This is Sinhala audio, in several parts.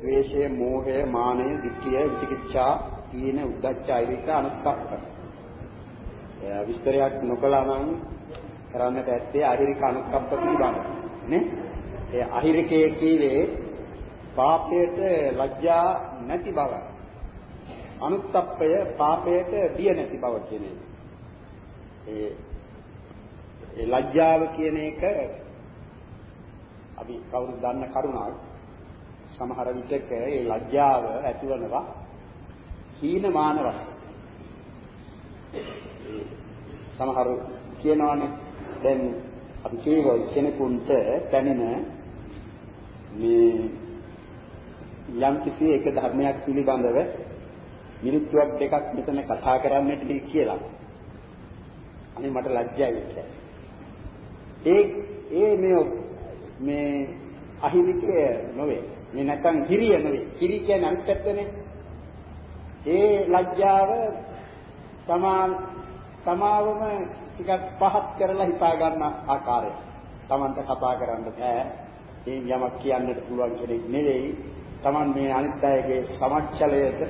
ද්වේෂය, මෝහය, මානය, ditthිය, විචිකිච්ඡා, ඊන, උද්ධච්ච, අයිරික, අනුත්ප්ප. විස්තරයක් නොකළා නම් කරන්නට ඇත්තේ අහිරික අනුත්ප්ප පිළිබඳ. නේ? ඒ අහිරිකයේ කීවේ පාපයට ලැජ්ජා නැති බව. අනුත්ප්පය පාපයට බිය නැති බව කියන එක. ඒ ඒ ලැජ්ජාව කියන එක අපි කවුරුද දන්න කරුණාවක් සමහර විටක ඒ ලැජ්ජාව ඇතිවනවා හීනමාන වශයෙන්. සමහරු කියනවානේ දැන් අපි කියවල් කෙනෙකුට පැමිණ මේ යම් කිසි එක ධර්මයක් පිළිබඳව මිනිත්තුවක් දෙකක් මෙතන කතා කරන්නට කියලා. අනේ මට ලැජ්ජයි කියලා. ඒ ඒ මේ මේ අහිමිකය නොවේ. මේ නැත්තම් හිරිය නෙවෙයි. හිරි කියන්නේ අනිත් පැත්තනේ. ඒ ලැජ්ජාව තමා තමාවම ටිකක් පහත් කරලා හිතා ගන්න ආකාරය. Tamanta කතා කරන්න බෑ. ඒ යමක් කියන්නට පුළුවන් කෙනෙක් නෙවෙයි. Taman මේ අනිත් අයගේ සමච්චලයට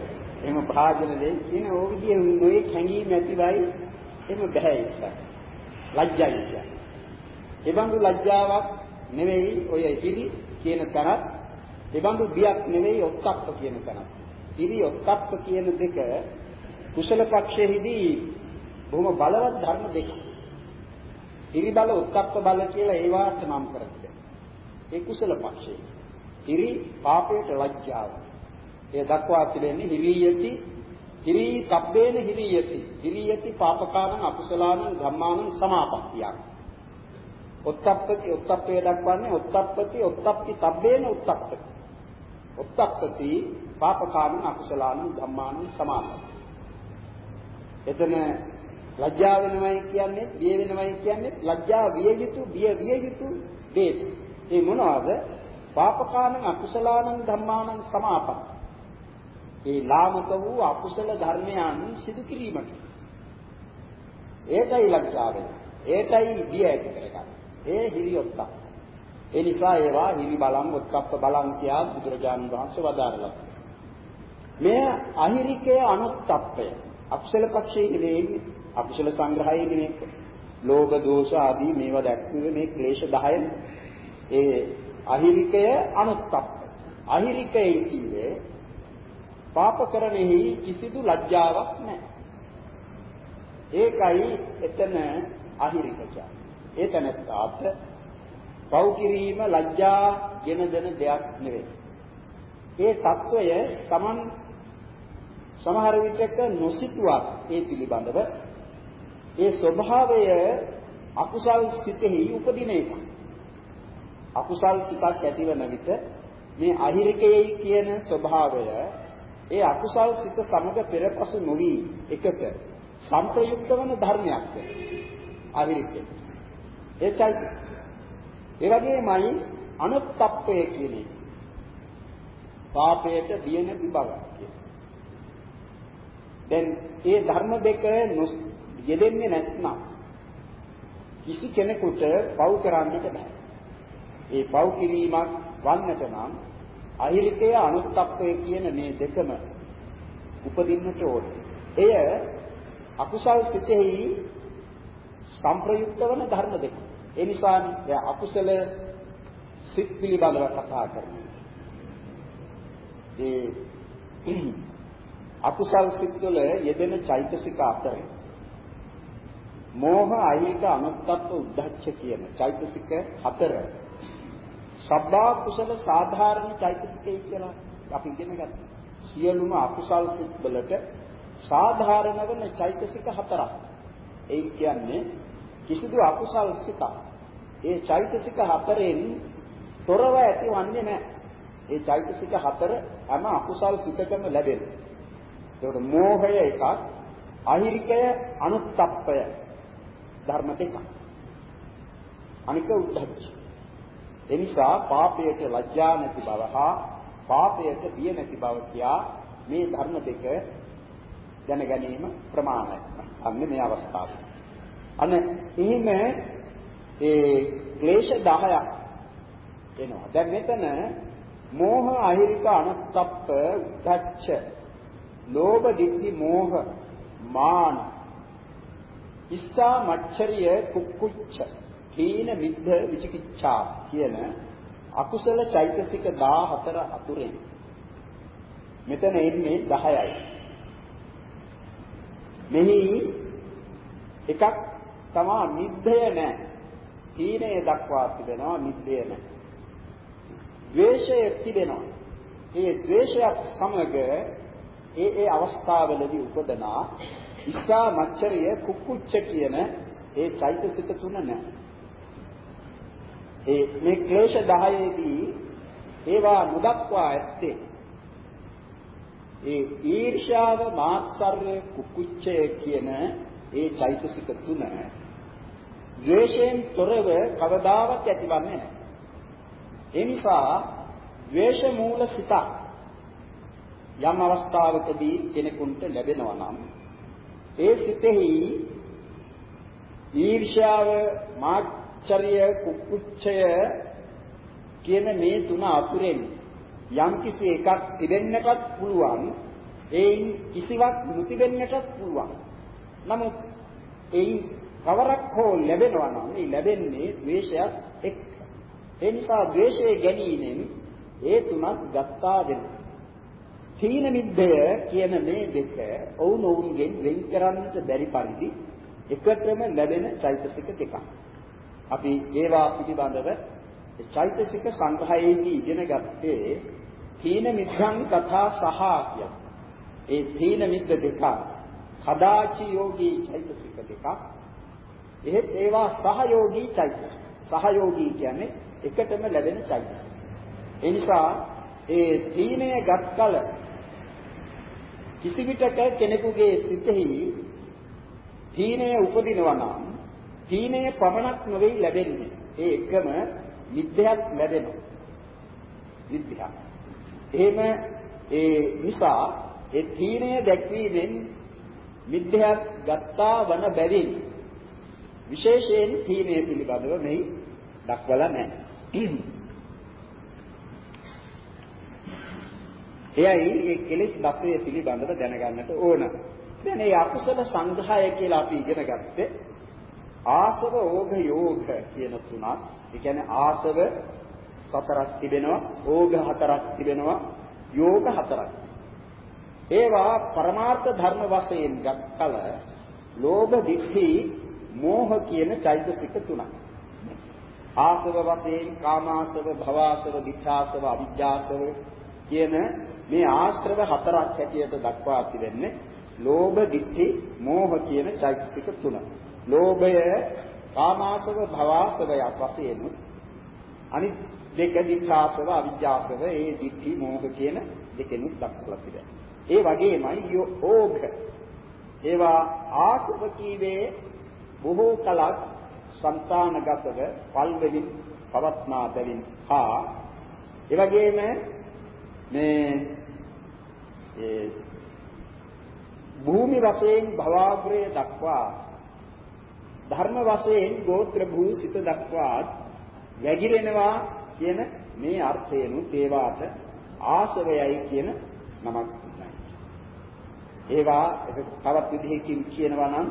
එහෙම භාජන දෙයි කියන ඕ විදිහේ නොයේ හැංගීම් ඇතිවයි එහෙම බෑ ඒක. ලැජ්ජයි කියන්නේ. ඒ බඳු ලැජ්ජාවක් නෙවෙයි ඔය හිරි කියන තරත් එබඳු බියක් නෙවෙයි ඔත්තප්ප කියන තැන. ඉරි ඔත්තප්ප කියන දෙක කුසල පක්ෂයේදී බොහොම බලවත් ධර්ම දෙක. ඉරි බල ඔත්තප්ප බල කියලා ඒවාට නම් කරන්නේ. ඒ කුසල පක්ෂය. ඉරි පාපයට ලැජ්ජාව. ඒ දක්වා තිබෙන්නේ හිරියති හිරි තබ්බේන හිරියති. හිරියති පාපකාරං අකුසලානං ධම්මානං සමාපත්තියක්. ඔත්තප්පති ඔත්තප්පේ දක්වන්නේ ඔත්තප්පති ඔත්තප්පි තබ්බේන උත්තප්පති. උත්තප්පති පාපකාමන අකුසලාන ධම්මාන සමානයි. එතන ලැජ්ජා වෙනවයි කියන්නේ බිය වෙනවයි කියන්නේ ලැජ්ජා විය යුතු බිය විය යුතු දේ. ඒ මොනවාද? පාපකාමන අකුසලාන ධම්මාන සමාපන. ඒ ලාමක වූ අකුසල ධර්මයන් සිදු කිරීමට. ඒකයි ලැජ්ජා වෙන්නේ. ඒකයි බිය ඇති කරගන්නේ. ඒ හිරියොත්තා. ඒ නිසා ඒවා හිරි බලම් උත්කප්ප බලම් කියා බුදුරජාණන් වහන්සේ වදාරලා. මේ අහිරිකය අනුත්ප්පය අකුසල පක්ෂයේ නෙවෙයි අකුසල සංග්‍රහයේ නෙවෙයි. ලෝභ දෝෂ ආදී මේවා දැක්වේ මේ ක්ලේශ 10 ඒ අහිරිකය අනුත්ප්ප. අහිරිකය කියන්නේ පාප කරණෙහි කිසිදු ලැජ්ජාවක් නැහැ. ඒකයි එතන අහිරික කියන්නේ. ඒ තැනත්තාට පව් කිරීම ලැජ්ජා ගෙන දෙන දෙයක් නෙවෙයි. ඒ తত্ত্বය Taman සමහර විටක නොසිතුවත් ඒ පිළිබඳව ඒ ස්වභාවය අකුසල් සිතෙහි උපදින එක. අකුසල් සිතක් ඇතිවන විට මේ අහිරිකයේ කියන ස්වභාවය ඒ අකුසල් සිත සමග පෙරපසු නොවි එකට සංප්‍රයුක්ත වන ධර්මයක්. අහිරිකය. ඒ චෛත්‍ය ඒ වගේමයි අනුත්ප්පය කියන එක. පාපයට බිය නැති බව කියන. දැන් මේ ධර්ම දෙක යෙදෙන්නේ නැත්නම් කිසි කෙනෙකුට පව් කරන්නට බෑ. ඒ පව් කිරීමක් වන්නට නම් අහිරිකය අනුත්ප්පය කියන මේ දෙකම උපදින්නට ඕනේ. එය අකුසල් සිතෙහි සංප්‍රයුක්ත වන ධර්ම දෙක. ඒ නිසා දැන් අකුසල සිත් පිළිබඳව කතා කරනවා. ඒ අකුසල් සිත් වල යෙදෙන චෛතසික අතරේ මෝහ අහිත අනුත්තප්ප උද්ධච්ච කියන චෛතසික හතර සබ්බා කුසල සාධාරණ චෛතසිකය කියලා අපි ඉගෙන ගත්තා. සියලුම අකුසල් සිත් වලට සාධාරණ වන චෛතසික හතරක්. ඒ කියන්නේ කිසිදු අකුසල් සිතක් ඒ චෛතසික හතරෙන් තොරව ඇතිවන්නේ නැහැ. ඒ චෛතසික හතර හැම අකුසල් සිතකම ලැබෙනවා. ඒකට මෝහය එකක්, අහිරිකය අනුත්ප්පය ධර්ම දෙකක්. අනික උද්ධච්ච. ඒ නිසා පාපයට ලැජ්ජා නැති බව හා පාපයට බිය නැති බව කියා මේ ධර්ම දෙක දැන ගැනීම ප්‍රමාණයි. අන්න මේ අවස්ථාවේ. අන්න එහෙම ඒ ක්ලේශ 10ක් එනවා. දැන් මෙතන මෝහ අහිරික අනුත්තප්ප උද්ධච්ච ලෝභ දිට්ඨි මෝහ මාන ඉස්සා මච්චරිය කුක්කුච්ච තීන මිද්ධ විචිකිච්ඡා කියන අකුසල චෛතසික 14 අතුරෙන් මෙතන එන්නේ 10යි මෙහි එකක් තමා මිද්ධය නැහැ තීනය දක්වා තිබෙනවා මිද්දය නැහැ. ද්වේෂය තිබෙනවා. ඒ ද්වේෂයත් සමග ඒ ඒ අවස්ථාවලදී උපදනා ඉස්සා මච්චරිය කුක්කුච්ච කියන ඒ චෛතසික තුන නැහැ. ඒ මේ ක්ලේශ 10ේදී ඒවා නොදක්වා ඇත්තේ ඒ ඊර්ෂාව මාත්සර්ය කුක්කුච්චය කියන ඒ චෛතසික තුන ද්වේෂයෙන් තොරව කවදාවත් ඇතිවන්නේ නැහැ. ඒ නිසා ද්වේෂ මූල සිත යම් අවස්ථාවකදී කෙනෙකුට ලැබෙනවා නම් ඒ සිතෙහි ඊර්ෂ්‍යාව මාච්චර්ය කුක්කුච්චය කියන මේ තුන අතුරෙන් යම් කිසි එකක් තිබෙන්නටත් පුළුවන් ඒයින් කිසිවක් නොතිබෙන්නටත් පුළුවන් නමුත් ඒයි කවරක් හෝ ලැබෙනවා නම් ඒ ලැබෙන්නේ ද්වේෂයක් එක්ක. ඒ නිසා ද්වේෂයේ ගැනීමෙන් ඒ තුනක් ගත්තා වෙනවා. තීන මිද්දය කියන මේ දෙක ඔවුන් ඔවුන්ගෙන් වෙන් කරන්නට බැරි පරිදි එකටම ලැබෙන චෛතසික දෙකක්. අපි ඒවා පිළිබඳව චෛතසික සංග්‍රහයේදී ඉගෙන ගත්තේ තීන මිද්දං කතා සහ කිය. ඒ තීන මිද්ද දෙක කදාචි යෝගී චෛතසික දෙකක් එහෙත් ඒවා සහයෝගී චෛතසික. සහයෝගී කියන්නේ එකටම ලැබෙන චෛතසික. ඒ නිසා ඒ තීනය ගත්කල කිසි විටක කෙනෙකුගේ සිතෙහි තීනය උපදිනවා නම් තීනය පමණක් නෙවෙයි ලැබෙන්නේ. ඒ එකම විද්‍යාවක් ලැබෙනවා. විද්‍යාව. එහෙම ඒ නිසා ඒ තීනය දැක්වීමෙන් විද්‍යාවක් ගත්තා වන බැවින් විශේෂයෙන් තීනය පිළිබඳව මෙහි දක්වලා නැහැ. එයයි මේ කෙලෙස් දසය පිළිබඳව දැනගන්නට ඕන. දැන් මේ අකුසල සංග්‍රහය කියලා අපි ඉගෙන ගත්තේ ආසව ඕඝ යෝග කියන තුනක්. ඒ කියන්නේ ආසව සතරක් තිබෙනවා, ඕඝ හතරක් තිබෙනවා, යෝග හතරක්. ඒවා පරමාර්ථ ධර්ම වශයෙන් ගත්තල ලෝභ, ditthi, මෝහ කියන චෛතසික තුනක්. ආසව වශයෙන් කාමාසව, භවආසව, ditthාසව, අවිජ්ජාසව කියන මේ ආශ්‍රව හතරක් හැටියට දක්වා තිබෙන්නේ ලෝභ, ditthi, මෝහ කියන චෛතසික තුන. ලෝභය කාමාසව, භවආසවයක් වශයෙන් අනිත් දෙක ditthාසව, අවිජ්ජාසව, ඒ ditthi, මෝහ කියන දෙකෙනුත් දක්වලා තිබෙනවා. ඒ වගේමයි යෝග ඒවා ආසව කීවේ බොහෝ කලක් సంతానගතව පල්වලින් පවත්නා බැවින් හා එවැගේම මේ ඒ භූමි වශයෙන් භවග්‍රය දක්වා ධර්ම වශයෙන් ගෝත්‍ර භූසිත දක්වාත් වැగిරෙනවා කියන මේ අර්ථයනුත් ඒවාට ආශ්‍රයයි කියන නමක්. ඒවා තවත් විදිහකින් කියනවා නම්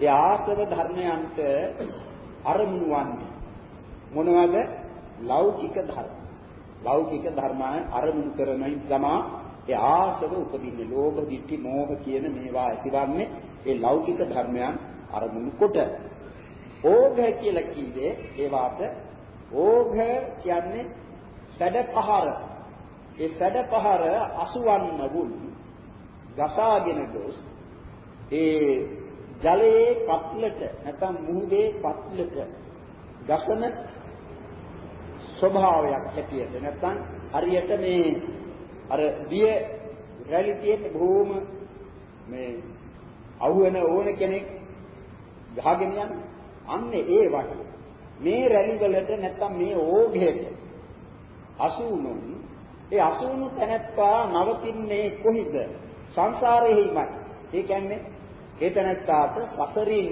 ඒ ආසව ධර්මයන්ට අරමුණු වන්නේ මොනවද? ලෞකික ධර්ම. ලෞකික ධර්මයන් අරමුණු කරන ගමා ඒ ආසව උපදින්නේ ලෝභ, ditthi, මෝහ කියන මේවා ඇතිවන්නේ ඒ ලෞකික ධර්මයන් අරමුණු කොට. ඕඝ කියලා කිව්වේ ඒවාට ඕඝ කියන්නේ සැඩපහර. ඒ සැඩපහර අසුවන්න වුන් ගසාගෙන ගොස් ඒ ජලයේ පත්ලට නැත්නම් මුහුදේ පත්ලට ගසන ස්වභාවයක් හැටියට. නැත්නම් හරියට මේ අර දිය රැලි තියෙන බොහොම මේ අහුවෙන ඕන කෙනෙක් ගහගෙන යන අන්නේ ඒ වගේ. මේ රැලි වලට නැත්නම් මේ ඕඝයට අසුණුන් ඒ අසුණු තැනැත්තා නවතින්නේ කොහිද? සංසාරෙහිමයි. ඒ කියන්නේ ඒ තැනත්තාට සසරින්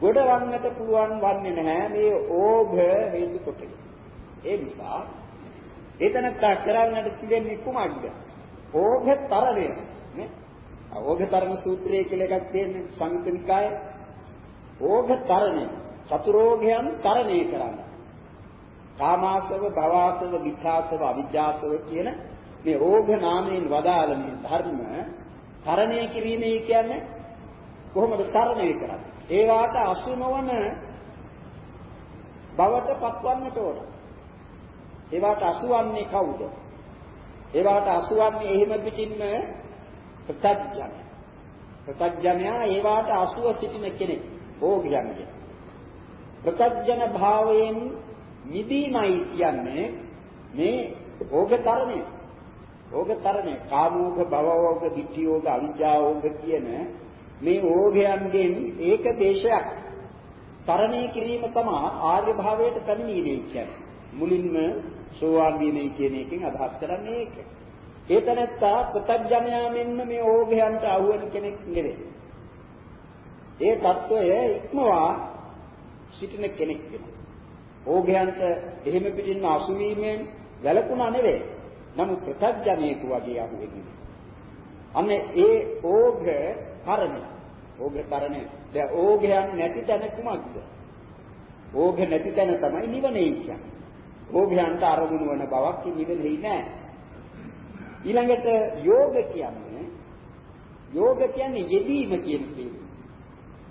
ගොඩවන්නට පුළුවන් වන්නේ නැහැ මේ ඕඝ හේතු කොටගෙන. ඒ නිසා ඒතනත්තා කරන්නට තිබෙන්නේ කුමක්ද? ඕඝ තරණය නේ? ඕඝ තරණ සූත්‍රය කියලා එකක් තියෙන්නේ සංයුත්නිකායේ. ඕඝ තරණය චතුරෝඝයන් තරණය කරන්න. කාමාසව, භවාසව, විඛාසව, අවිජ්ජාසව කියන මේ ඕඝ නාමයෙන් වදාළ මේ ධර්ම තරණය කිරීමේ කියන්නේ කොහොමද තරණය කරන්නේ? ඒවාට අසු නොවන බවට පත්වන්නට ඕන. ඒවාට අසුවන්නේ කවුද? ඒවාට අසුවන්නේ එහෙම පිටින්ම ප්‍රත්‍යඥ. ප්‍රත්‍යඥයා ඒවාට අසුව සිටින කෙනෙක්. ඕගයන්ගේ. ප්‍රත්‍යඥ භාවයෙන් නිදීමයි කියන්නේ මේ ඕගතරණය. ඕගතරණය කාමෝග භවෝග ditthiyෝග අවිජ්ජාෝග කියන මේ ඕභයන්ගෙන් ඒක දේශයක් තරණය කිරීම තමයි ආර්ය භාවයට පැමිණීමේ කියන්නේ. මුලින්ම සෝවාන් වීමයි කියන එකෙන් අදහස් කරන්නේ ඒක. ඒ තැනත්තා ප්‍රත්‍යඥයා මෙන්න මේ ඕභයන්ට අහුවෙන කෙනෙක් නෙවේ. ඒ தত্ত্বය ඉක්මවා සිටින කෙනෙක් වෙනවා. ඕභයන්ට එහෙම පිටින්න අසුවීමෙන් වැළකුණා නෙවේ. නමුත් ප්‍රත්‍යඥයෙකු වගේ අහුවෙන්නේ. අනේ ඒ ඕභ කර්මය ඕඝ කරණය. දැන් ඕඝයන් නැති තැන කුමක්ද? ඕඝ නැති තැන තමයි නිවනේ කියන්නේ. ඕඝයන්ට අරමුණු වන බවක් නිවෙන්නේ නැහැ. ඊළඟට යෝග කියන්නේ යෝග කියන්නේ යෙදීම කියන එක.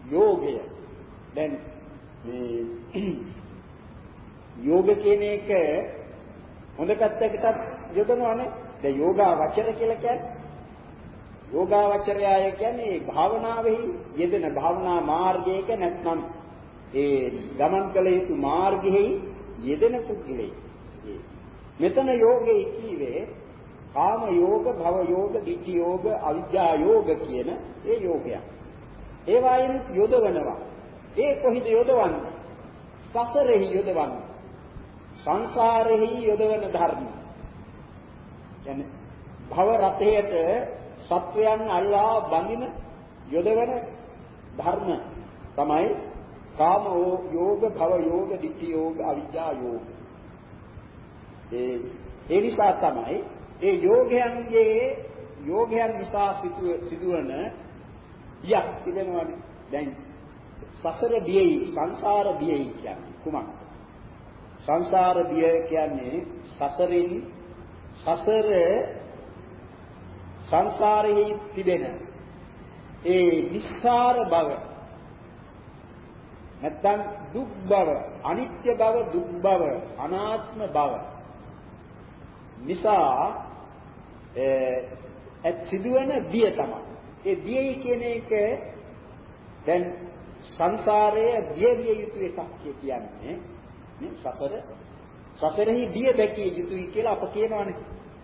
යෝගය. දැන් මේ යෝග කියන එක හොඳ පැත්තකටත් යොදනවානේ. දැන් යෝගා වචර කියලා කියන්නේ යෝගාවචරයය කියන්නේ භාවනාවෙහි යෙදෙන භාවනා මාර්ගයක නැත්නම් ඒ ගමන් කළ යුතු මාර්ගෙහි යෙදෙන පුද්ගලෙයි. මෙතන යෝගේ කීවේ කාම යෝග, භව යෝග, ditthi යෝග, අවිද්‍යා යෝග කියන ඒ යෝගයන්. ඒ වයින් යොදවනවා. ඒ කොහිද යොදවන්නේ? සසරෙහි යොදවන්නේ. සංසාරෙහි යොදවන ධර්ම. කියන්නේ භව රතේට සත්වයන් අල්ලා බඳින යොදවන ධර්ම තමයි කාම යෝග, භව යෝග, ditthi යෝග, අවිජ්ජා යෝග. ඒ ඒ නිසා තමයි ඒ යෝගයන්ගේ යෝගයන් නිසා සිදුවන යක් තිබෙනවානේ. දැන් සසර බියයි සංසාර බියයි කියන්නේ කුමක්ද? සංසාර බිය කියන්නේ සසරින් සසර සංසාරෙහි තිබෙන ඒ නිස්සාර බව නැත්තම් දුක් බව අනිත්‍ය බව දුක් බව අනාත්ම බව නිසා ඒ සිදුවෙන බිය තමයි. ඒ බියයි කියන එක දැන් සංසාරයේ බිය විය යුතු එකක් කියන්නේ. මේ සසර සසරෙහි බිය දැකිය යුතුයි කියලා අප කියනවානේ.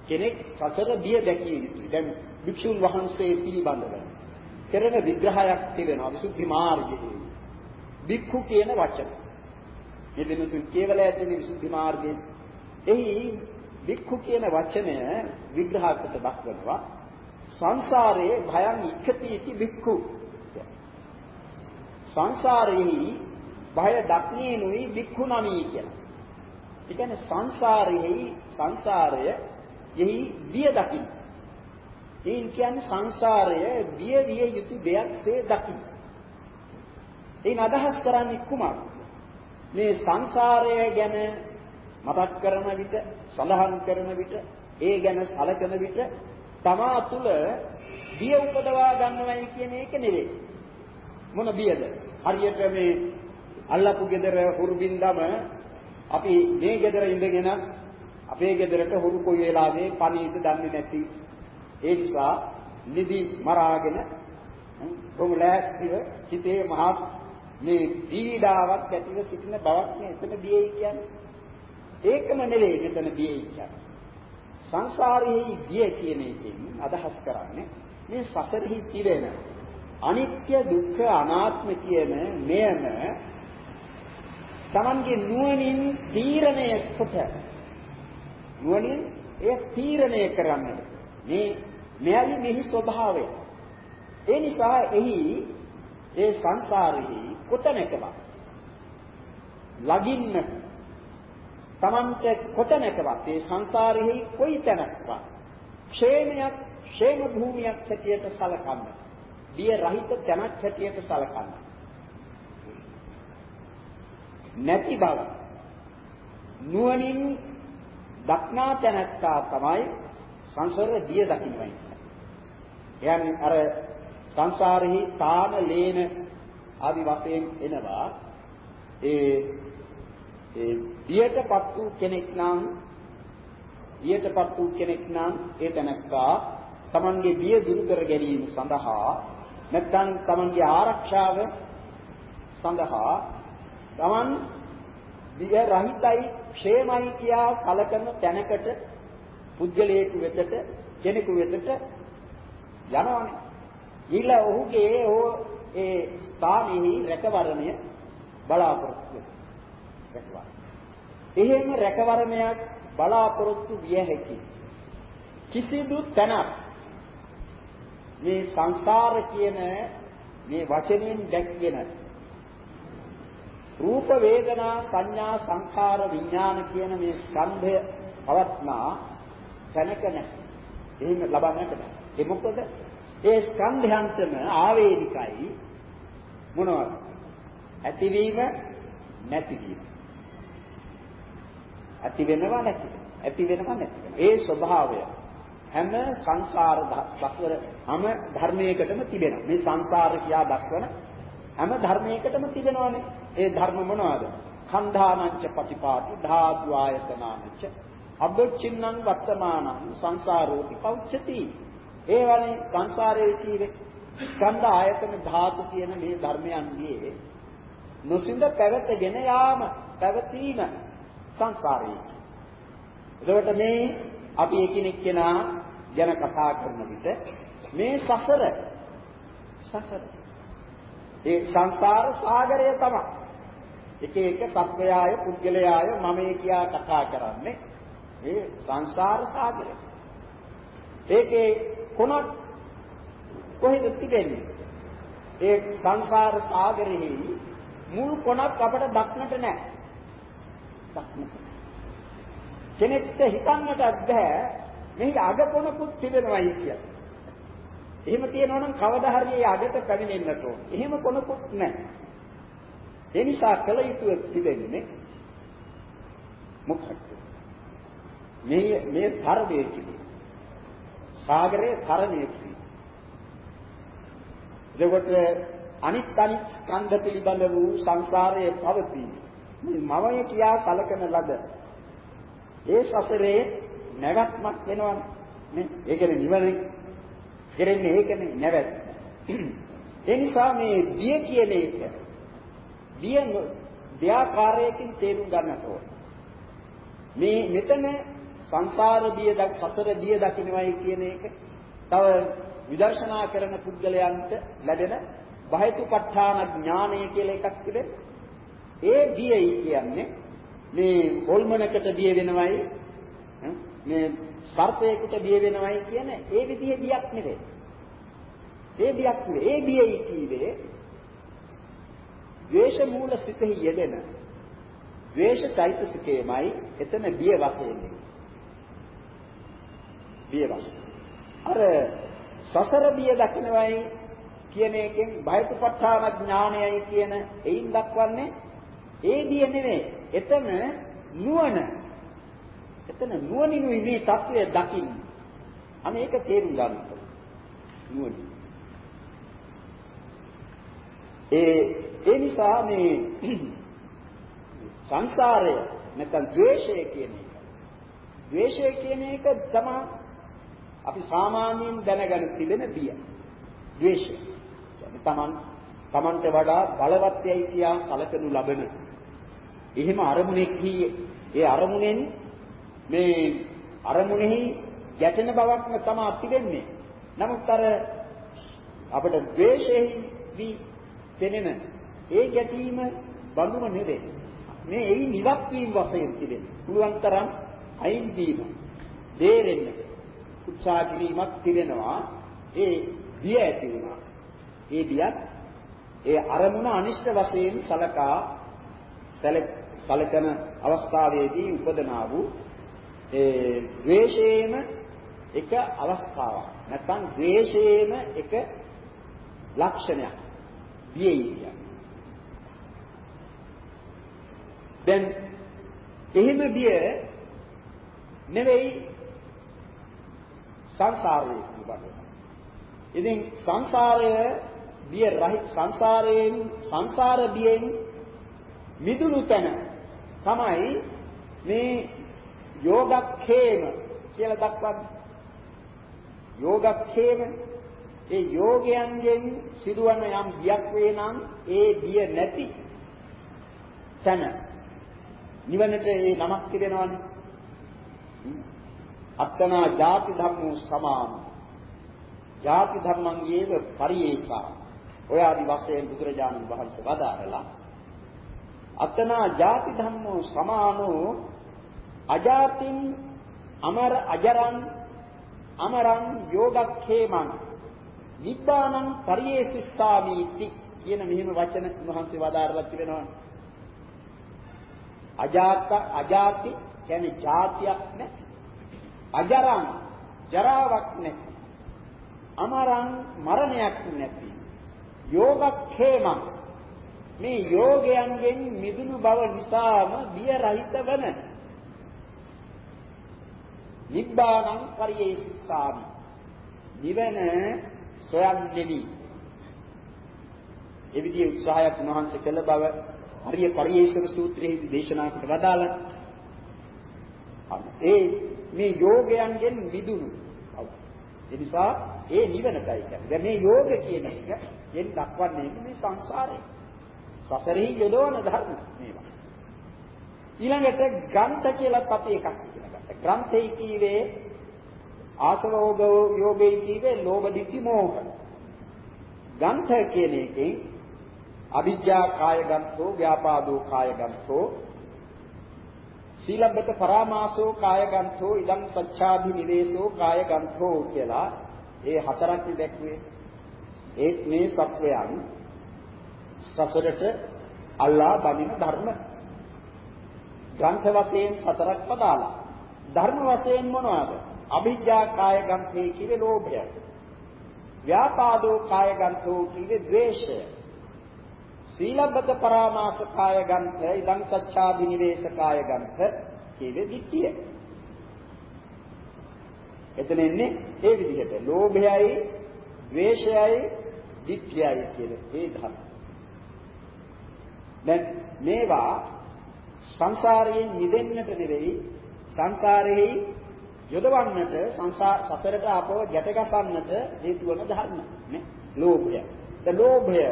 කෙනෙක් සසර බිය දැකිය යුතුයි. දැන් භික්ෂුන් වහන්සේ පිළිබඳව කරන විග්‍රහයක් තිබෙනවා විසුද්ධි මාර්ගයේ. භික්ඛු කියන වචන. මේ දෙනුතුන් කේවල ඇතුළේ විසුද්ධි මාර්ගයේ එහි භික්ඛු කියන වචනය විග්‍රහකට දක්වනවා සංසාරයේ භයං ඉක්ඛති භික්ඛු සංසාරෙහි භය දක්නේනුයි භික්ඛු නමී කියලා. ඒ කියන්නේ සංසාරෙහි සංසාරය යෙහි බිය දකින්න. ඒන් කියන්නේ සංසාරය බිය විය යුතු දෙයක්සේ දකින්න. ඒන් අදහස් කරන්නේ කුමක්ද? මේ සංසාරය ගැන මතක් කරන විට, සඳහන් කරන විට, ඒ ගැන සැලකන විට තමා තුළ බිය උපදවා ගන්නවයි කියන එක නෙවෙයි. මොන බියද? හරියට මේ අල්ලපු gedara හුරුබින්දම අපි මේ gedara ඉඳගෙන අපේ ගෙදරට හුරු කොයි වෙලාවේ පණීත දන්නේ නැති. ඒ නිසා නිදි මරාගෙන බොහොම ලෑස්තිව හිතේ මහත් මේ පීඩාවක් ඇතිව සිටින බවක් නේ එතන දියේ කියන්නේ. ඒකම නෙවෙයි මෙතන දියේ කියන්නේ. සංසාරයේ දිය කියන එකෙන් අදහස් කරන්නේ මේ සසරෙහි තිරෙන අනිත්‍ය දුක්ඛ අනාත්ම කියන මෙයම Tamange නුවණින් තීරණය කොට නුවණින් එය තීරණය කරන්නට. මේ මෙයයි මෙහි ස්වභාවය. ඒ නිසා එහි ඒ සංසාරෙහි කොතැනකවත් ලගින්න තමන්ට කොතැනකවත් ඒ සංසාරෙහි කොයි තැනකවත් ക്ഷേමයක් ക്ഷേම භූමියක් හැටියට සලකන්න. බිය රහිත තැනක් හැටියට සලකන්න. නැති බව නුවණින් දක්නා තැනැත්තා තමයි සංසාර දිය දකින්නයි. එයන් අර සංසාරෙහි තාන ලේන ආදි වශයෙන් එනවා ඒ ඒ දියටපත් වූ කෙනෙක් නම් දියටපත් වූ කෙනෙක් නම් ඒ තැනැත්තා Tamange දිය දුරු කර ගැනීම සඳහා නැත්නම් Tamange ආරක්ෂාව සඳහා Taman බිය රහිතයි ക്ഷേමයි කියා සලකන තැනකට පුද්ගලයෙකු වෙතට කෙනෙකු වෙතට යනවානේ. ඊළ ඔහුගේ ඒ ස්ථානෙහි රැකවරණය බලාපොරොත්තු රැකවරණය. එහෙම රැකවරණයක් බලාපොරොත්තු විය හැකි කිසිදු තැනක් මේ සංසාර කියන මේ වචනයෙන් දැක්වෙන රූප වේදනා සංඥා සංඛාර විඥාන කියන මේ ස්කන්ධය පවත්නා තැනක නැහැ. එහෙම ලබන්නට බෑ. ඒ මොකද ඒ ස්කන්ධයන්තම ආවේනිකයි මොනවද? ඇතිවීම නැතිවීම. ඇති වෙනවා නැති ඇති වෙනවා නැති ඒ ස්වභාවය හැම සංසාර දස්වර හැම ධර්මයකටම තිබෙනවා. මේ සංසාර කියා දක්වන හැම ධර්මයකටම තිබෙනවානේ. ඒ ධර්ම මොනවද? කන්ධානංච පටිපාටි ධාතු ආයතනාංච අබ්බචින්නං වත්තමානං සංසාරෝපි පෞච්චති. ඒ වනේ සංසාරයේ කීවේ ස්කන්ධ ආයතන ධාතු කියන මේ ධර්මයන්ගේ නොසින්ද පැවතගෙන යාම පැවතීම සංසාරයේ. එතකොට මේ අපි එකිනෙක කෙනා ගැන කතා කරන විට මේ සසර සසර ඒ සංසාර සාගරය තමයි. එක එක තත්වයාය පුද්ගලයාය මමේ කියා කතා කරන්නේ ඒ සංසාර සාගරය. ඒකේ කොනක් කොහෙද තිබෙන්නේ? ඒ සංසාර සාගරෙහි මුල් කොනක් අපට දක්නට නැහැ. දක්නට. කෙනෙක්ට හිතන්නට බෑ මෙහි අග කොනකුත් තිබෙනවයි කියලා. එහෙම තියෙනවා නම් කවදා හරි ඒ අගට පැමිණෙන්නට ඕන. එහෙම කොනකුත් නැහැ. ඒ නිසා කල යුතු තිබෙන්නේ මොකක්ද? මේ මේ තරණය කිව්වේ. සාගරයේ තරණය කිව්වේ. එතකොට අනිත් අනිත් ස්කන්ධ පිළිබඳ වූ සංසාරයේ පවතී. මේ මවය කියා සලකන ලද ඒ සසරේ නැවැත්මක් වෙනවනේ. නේ? ඒ කියන්නේ නිවන කෙරෙන්නේ ඒකනේ නැවැත්. ඒ නිසා මේ බිය කියන එක බිය දෙආකාරයකින් තේරුම් ගන්නට ඕන. මේ මෙතන සංසාර බිය දක් සසර බිය දකින්නවයි කියන එක තව විදර්ශනා කරන පුද්ගලයන්ට ලැබෙන බහිතුපත්ඨාන ඥානය කියලා එකක් තිබෙන. ඒ බියයි කියන්නේ මේ හොල්මනකට බිය වෙනවයි මේ සර්පයකට බිය වෙනවයි කියන ඒ විදිහේ බියක් නෙවෙයි. ඒ බියක් නෙවෙයි. ඒ බියයි කීවේ ද්වේෂ මූල සිතෙහි යෙදෙන ද්වේෂ චෛතසිකේමයි එතන බිය වශයෙන් බිය වශයෙන්. අර සසර බිය දකින්නවයි කියන එකෙන් බයතුපත්ඨාන ඥානයයි කියන එයින් දක්වන්නේ ඒ බිය නෙවෙයි. එතන නුවණ. එතන නුවණිනුයි මේ தත්වය දකින්නේ. අනේ ඒක තේරුම් ගන්න ඕනේ. නුවණින්. ඒ ඒ නිසා මේ සංසාරය නැත්නම් ද්වේෂය කියන එක. ද්වේෂය කියන එක තමයි අපි සාමාන්‍යයෙන් දැනගෙන තිබෙන බිය. ද්වේෂය. කියන්නේ Taman Tamanට වඩා බලවත් යයි කියා සැලකනු ලබන. එහෙම අරමුණෙහි ඒ අරමුණෙන් මේ අරමුණෙහි ගැටෙන බවක්ම තමයි තිබෙන්නේ. නමුත් අර අපිට ද්වේෂෙහි පෙනෙන ඒ ගැටීම බඳුම නෙවේ. මේ එයි නිවත් වීම වශයෙන් තිබෙන්නේ. පුළුවන් තරම් අයින් වීම. දේරෙන්න උත්සාහ කිරීමක් තිබෙනවා. ඒ බිය ඇති වෙනවා. ඒ බියත් ඒ අරමුණ අනිෂ්ට වශයෙන් සලකා සලකන අවස්ථාවේදී උපදනා වූ ඒ ද්වේෂයේම එක අවස්ථාවක්. නැත්නම් ද්වේෂයේම එක ලක්ෂණයක්. බියෙයි දැන් එහෙම බිය නෙවෙයි සංසාරයේ පිළිබඳව. ඉතින් සංසාරය බිය රහිත සංසාරයෙන් සංසාර බියෙන් මිදුණු තැන තමයි මේ යෝගක්ඛේම කියලා දක්වන්නේ. යෝගක්ඛේම ඒ යෝගයන්ගෙන් සිදුවන යම් බියක් වේ නම් ඒ බිය නැති තන නිවනට ඒ නමක් කියනවනේ. අත්තනා ಜಾති ධම්මෝ සමාම. ಜಾති ධම්මංගේව පරිේසා. ඔය ආදි වශයෙන් බුදුරජාණන් වහන්සේ වදාරලා අත්තනා ಜಾති ධම්මෝ සමානෝ අජාතින් අමර අජරං අමරං යෝගක්ඛේමං නිබ්බානං පරියේසිස්සාමීති කියන මෙහෙම වචන උන්වහන්සේ වදාරලා තිබෙනවා. අජාත අජාති කියන්නේ જાතියක් නැහැ. අජරං ජරාවක් නැහැ. අමරං මරණයක් නැති. යෝගක්ඛේමං මේ යෝගයන්ගෙන් මිදුණු බව නිසාම බිය රහිත වන නිබ්බානං පරියේසිස්සාමි නිවන සොයන්නෙමි ඒ විදිහේ උත්සාහයක් උන්වහන්සේ කළ බව හරිය පරියේෂණ සූත්‍රයේදී දේශනා කොට වදාළා ඒ මේ යෝගයන්ගෙන් මිදුණු ඒ නිසා ඒ නිවනටයි කියන්නේ. දැන් මේ යෝග කියන එක යෙන් දක්වන්නේ මේ සංසාරේ. සසරෙහි යොදවන ධර්ම මේවා. ඊළඟට ග්‍රන්ථ කියලා අපි එකක් ඉගෙන ගත්තා. ග්‍රන්ථයි කීවේ ආසවෝග යෝගේ කීවේ ලෝභ ditthi මෝහ. ග්‍රන්ථ කියන එකෙන් අවිජ්ජා කාය ගන්තෝ ව්‍යාපාදෝ කාය ගන්තෝ සීලබ්බත පරාමාසෝ කාය ගන්තෝ ඉදං සච්ඡාභි නිවේසෝ කාය ගන්තෝ කියලා ඒ හතරක් දැක්වේ ඒත් මේ සත්වයන් සසරට අල්ලා බඳින ධර්ම ග්‍රන්ථ වශයෙන් හතරක් පදාලා ධර්ම වශයෙන් මොනවාද? අභිජ්ජා කාය ගන්තේ කිවේ ලෝභය ව්‍යාපාදෝ කාය ගන්තෝ කිවේ ද්වේෂය. සීලබ්බත පරාමාස කාය ගන්ත ඉදං සච්ඡාදි නිවේශ කාය ගන්ත කියවේ දිට්ඨිය. එතන එන්නේ ඒ විදිහට. ලෝභයයි, ද්වේෂයයි, දිට්ඨියයි කියන ඒ ධර්ම. දැන් මේවා සංසාරයෙන් මිදෙන්නට නෙවෙයි සංසාරෙහි යොදවන්නට සංසාර සසරට අපව ගැටගසන්නට හේතු වන ධර්ම නේ ලෝභය. ඒ ලෝභය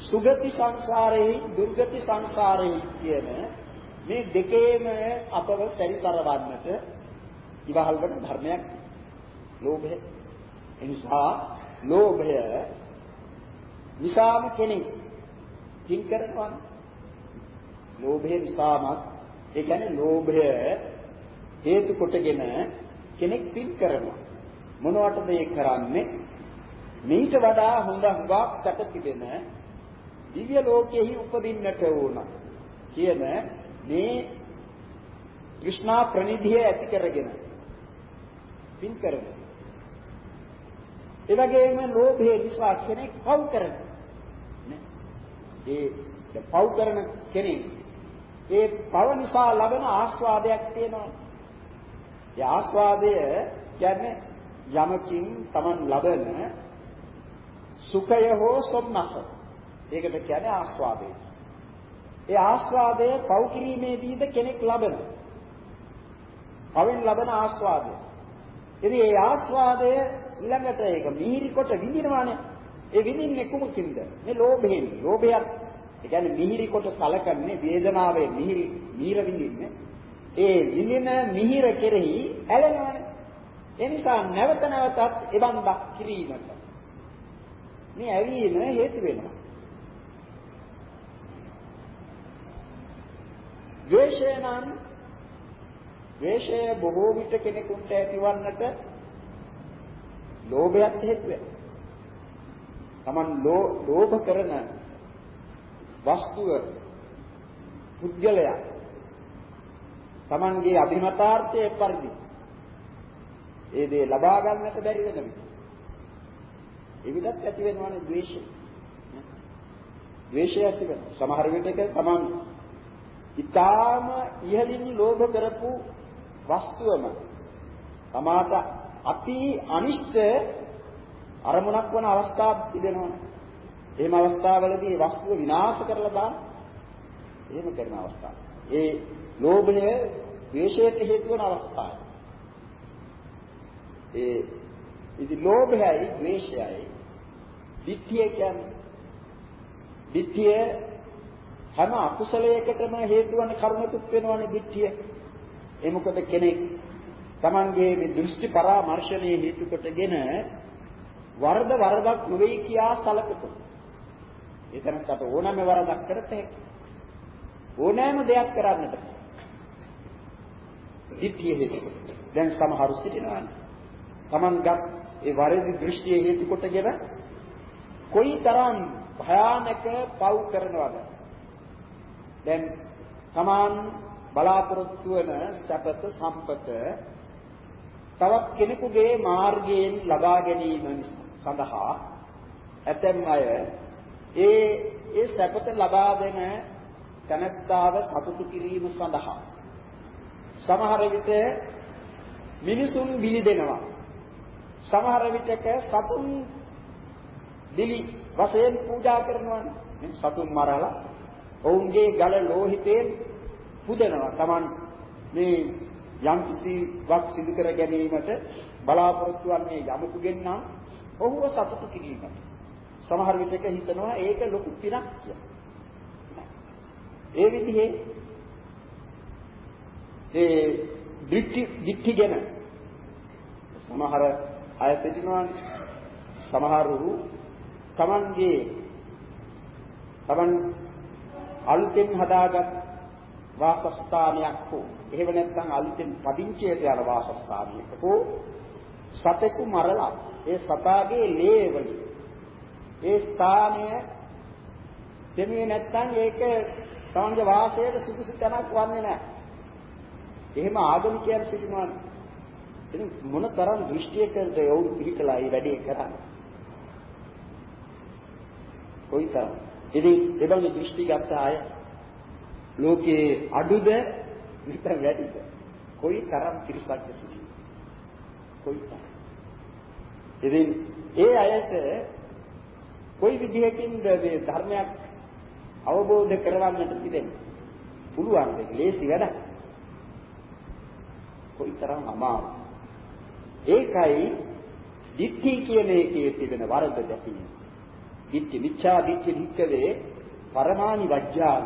සුගති සංසාරෙහි දුර්ගති සංසාරෙහි කියන මේ දෙකේම අපව සැරිසරවන්නට ඉවහල් වන ධර්මයක් ලෝභය. එනිසා ලෝභය නිසාම කෙනෙක් කින් කරනවා. ලෝභය නිසාම ඒ කියන්නේ ලෝභය හේතු කොටගෙන කෙනෙක් පින් කරනවා. මොනවටද ඒ කරන්නේ? මීට වඩා හොඳ හුඟක් සැප තිබෙන දිව්‍ය ලෝකෙහි උපදින්නට ඕන කියන මේ કૃષ્ණා ප්‍රනිධිය ඇති කරගෙන පින් කරන. ඒ වගේම ලෝභයේ නිසා කෙනෙක් පව් කරන. ඒ පව් කරන කෙනෙක් ඒ පව නිසා ලබන ආස්වාදයක් තියෙනවා. ඒ ආස්වාදය කියන්නේ යමකින් Taman ලබන සුඛය හෝ සොම්නස ඒකට කියන්නේ ආස්වාදය. ඒ ආස්වාදය පව් කිරීමේදීද කෙනෙක් ලබන. පවෙන් ලබන ආස්වාදය. ඉතින් ඒ ආස්වාදය ඊළඟට ඒක මිහිරි කොට විඳිනවානේ. ඒ විඳින්නේ කුමකින්ද? මේ ලෝභයෙන්. ලෝභයත් ඒ කියන්නේ මිහිරි කොට සලකන්නේ වේදනාවේ මිහිරි මිහිර විඳින්නේ. ඒ විඳින මිහිර කෙරෙහි ඇලෙනවානේ. ඒ නිසා නැවත නැවතත් එවන් බක් කිරීමට මේ ඇලීම හේතු වෙනවා. ද්වේෂය නම් ද්වේෂය බොහෝ විට කෙනෙකුට ඇතිවන්නට ලෝභයත් හේතු වෙනවා. Taman ලෝභ කරන වස්තුව පුද්ගලයා Tamanගේ අභිමතාර්ථයේ පරිදි ඒ දේ ලබා ගන්නට බැරි වෙන විට එවිටත් ඇති වෙනවනේ ද්වේෂය. ද්වේෂය ඇති වෙනවා. සමහර විටක Taman ඊටාම ඉහළින් ලෝභ කරපු වස්තුවම තමාට අති අනිෂ්ට අරමුණක් වන අවස්ථා තිබෙනවා. එහෙම අවස්ථාවලදී වස්තුව විනාශ කරලා දාන. එහෙම කරන අවස්ථා. ඒ ලෝභය ද්වේෂයට හේතු වන අවස්ථාවයි. ඒ ඉතින් ලෝභයයි ද්වේෂයයි ditthිය කියන්නේ ditthිය හැම අකුසලයකටම හේතු වන කර්මකුත් වෙනවනේ ditthිය. ඒ මොකද කෙනෙක් Tamanගේ මේ දෘෂ්ටි පරාමර්ශනයේ හේතු කොටගෙන වරද වරදක් නොවේ කියා සලකතු. එතනකට ඕනෑම වරදක් කරත හැකි. ඕනෑම දෙයක් කරන්නට. ditthිය හේතු. දැන් සමහරු සිටිනවානේ. Tamanගත් ඒ වරදි දෘෂ්ටිය හේතු කොටගෙන කොයිතරම් භයානක පව් කරනවද? දැන් Taman බලාපොරොත්තු වන සැපත සම්පත තවත් කෙනෙකුගේ මාර්ගයෙන් ලබා ගැනීම සඳහා ඇතැම් අය ඒ ඒ සැපත ලබා දෙන තනත්තාව සතුටු කිරීම සඳහා. සමහර විට මිනිසුන් බිලි දෙනවා. සමහර විටක සතුන් බිලි වශයෙන් පූජා කරනවා. සතුන් මරලා ඔවුන්ගේ ගල ලෝහිතයෙන් පුදනවා. Taman මේ යම් කිසි වක් සිදු කර ගැනීමට බලාපොරොත්තු වන්නේ යමකුගෙන් නම් ඔහුව සතුටු කිරීමට. සමහර විටක හිතනවා ඒක ලොකු පිනක් කියලා. ඒ විදිහේ ඒ දික්ටි දික්ටිගෙන සමහර අය සිටිනවානේ සමහරු තමන්ගේ තමන් අලුතෙන් හදාගත් වාසස්ථානයක් හෝ එහෙම නැත්නම් අලුතෙන් පදිංචියට යන වාසස්ථානයක හෝ සතෙකු මරලා ඒ සතාගේ ලේ වලින් ඒ ස්ථානය දෙන්නේ නැත්නම් ඒක තමන්ගේ වාසයට සුදුසු තැනක් වන්නේ නැහැ. එහෙම ආගමිකයන් සිටිනවානේ. ඉතින් මොන තරම් දෘෂ්ටියකද යවුරු පිළිකලා මේ වැඩේ කරන්නේ. කොයිතරම්. ඉතින් එබඳු දෘෂ්ටි ගත්ත අය ලෝකයේ අඩුද විතර වැඩිද? කොයිතරම් පිරිසක්ද සිටින්නේ. කොයිතරම්. ඉතින් ඒ අයට කොයි විදිහකින්ද මේ ධර්මයක් අවබෝධ කරවන්නට තිබෙන්නේ? පුළුවන් දෙයක්. ලේසි වැඩක්. කොයිතරම් අමාරුද? ඒකයි දිට්ඨි කියන එකේ තිබෙන වරද දැකීම. දිට්ඨි මිච්ඡා දිට්ඨි වික්කවේ පරමානි වජ්ජාන.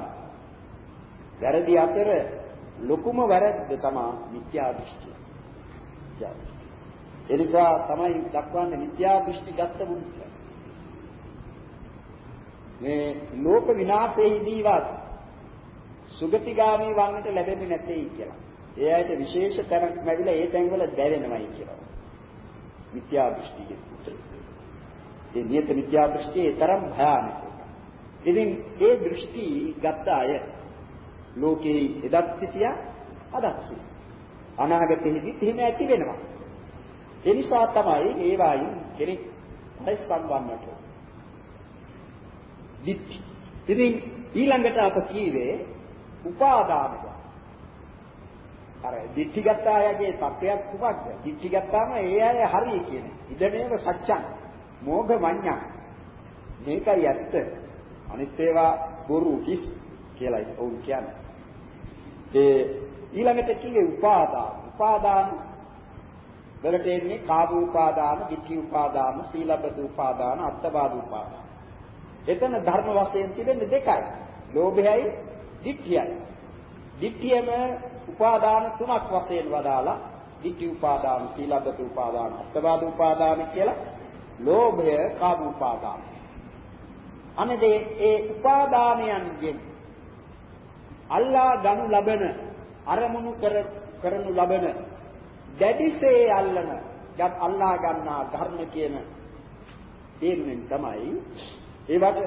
වැරදි අතර ලොකුම වැරද්ද තමයි මිත්‍යා දෘෂ්ටි. ඒ නිසා තමයි දක්වන්නේ මිත්‍යා දෘෂ්ටි ගත්ත බුද්ධ. මේ ලෝක විනාශයේදීවත් සුගතිගාමී වන්නට ලැබෙන්නේ නැtei කියලා. ඒ ඇයිට විශේෂ තැනක් ලැබිලා ඒ තැන්වල දැවෙනවයි කියලා. මිත්‍යා දෘෂ්ටිය. ඒ නියත මිත්‍යා දෘෂ්ටිය තරම් භයානකයි. ඉතින් ඒ දෘෂ්ටි ගත්ත අය ලෝකේ එදත් සිටියා අදත් සිටියා. අනාගතයේදීත් එහෙම ඇති වෙනවා. ඒ නිසා තමයි ඒ වයින් කෙනෙක් පරිස්සම් වන්නට. දිට්ඨි. ඉතින් ඊළඟට අප කීවේ උපාදානක. අර දිට්ඨි ගත්ත අයගේ තත්ත්වයක් කුමක්ද? දිට්ඨි ගත්තාම ඒ අය හරිය කියන්නේ. ඉදමේව සත්‍යං. මෝඝ වඤ්ඤං. මේකයි ඇත්ත. අනිත් ඒවා බොරු කිස් කියලායි ඔවුන් කියන්නේ. ඒ ඊළඟට කියේ උපාදාන. උපාදාන වලට එන්නේ කාම උපාදාන, ditthi උපාදාන, සීලබ්බත උපාදාන, අත්තවාද උපාදාන. එතන ධර්ම වශයෙන් තිබෙන්නේ දෙකයි. ලෝභයයි, ditthiyයි. ditthiyම උපාදාන තුනක් වශයෙන් වදාලා ditthi උපාදාන, සීලබ්බත උපාදාන, අත්තවාද උපාදාන කියලා ලෝභය කාම උපාදාන. අනේදී ඒ උපාදානයන්ගෙන් අල්ලා ගනු ලබන අරමුණු කර කරනු ලබන දැඩිසේ අල්ලන යත් අල්ලා ගන්නා ධර්ම කියන තේරුමෙන් තමයි ඒවට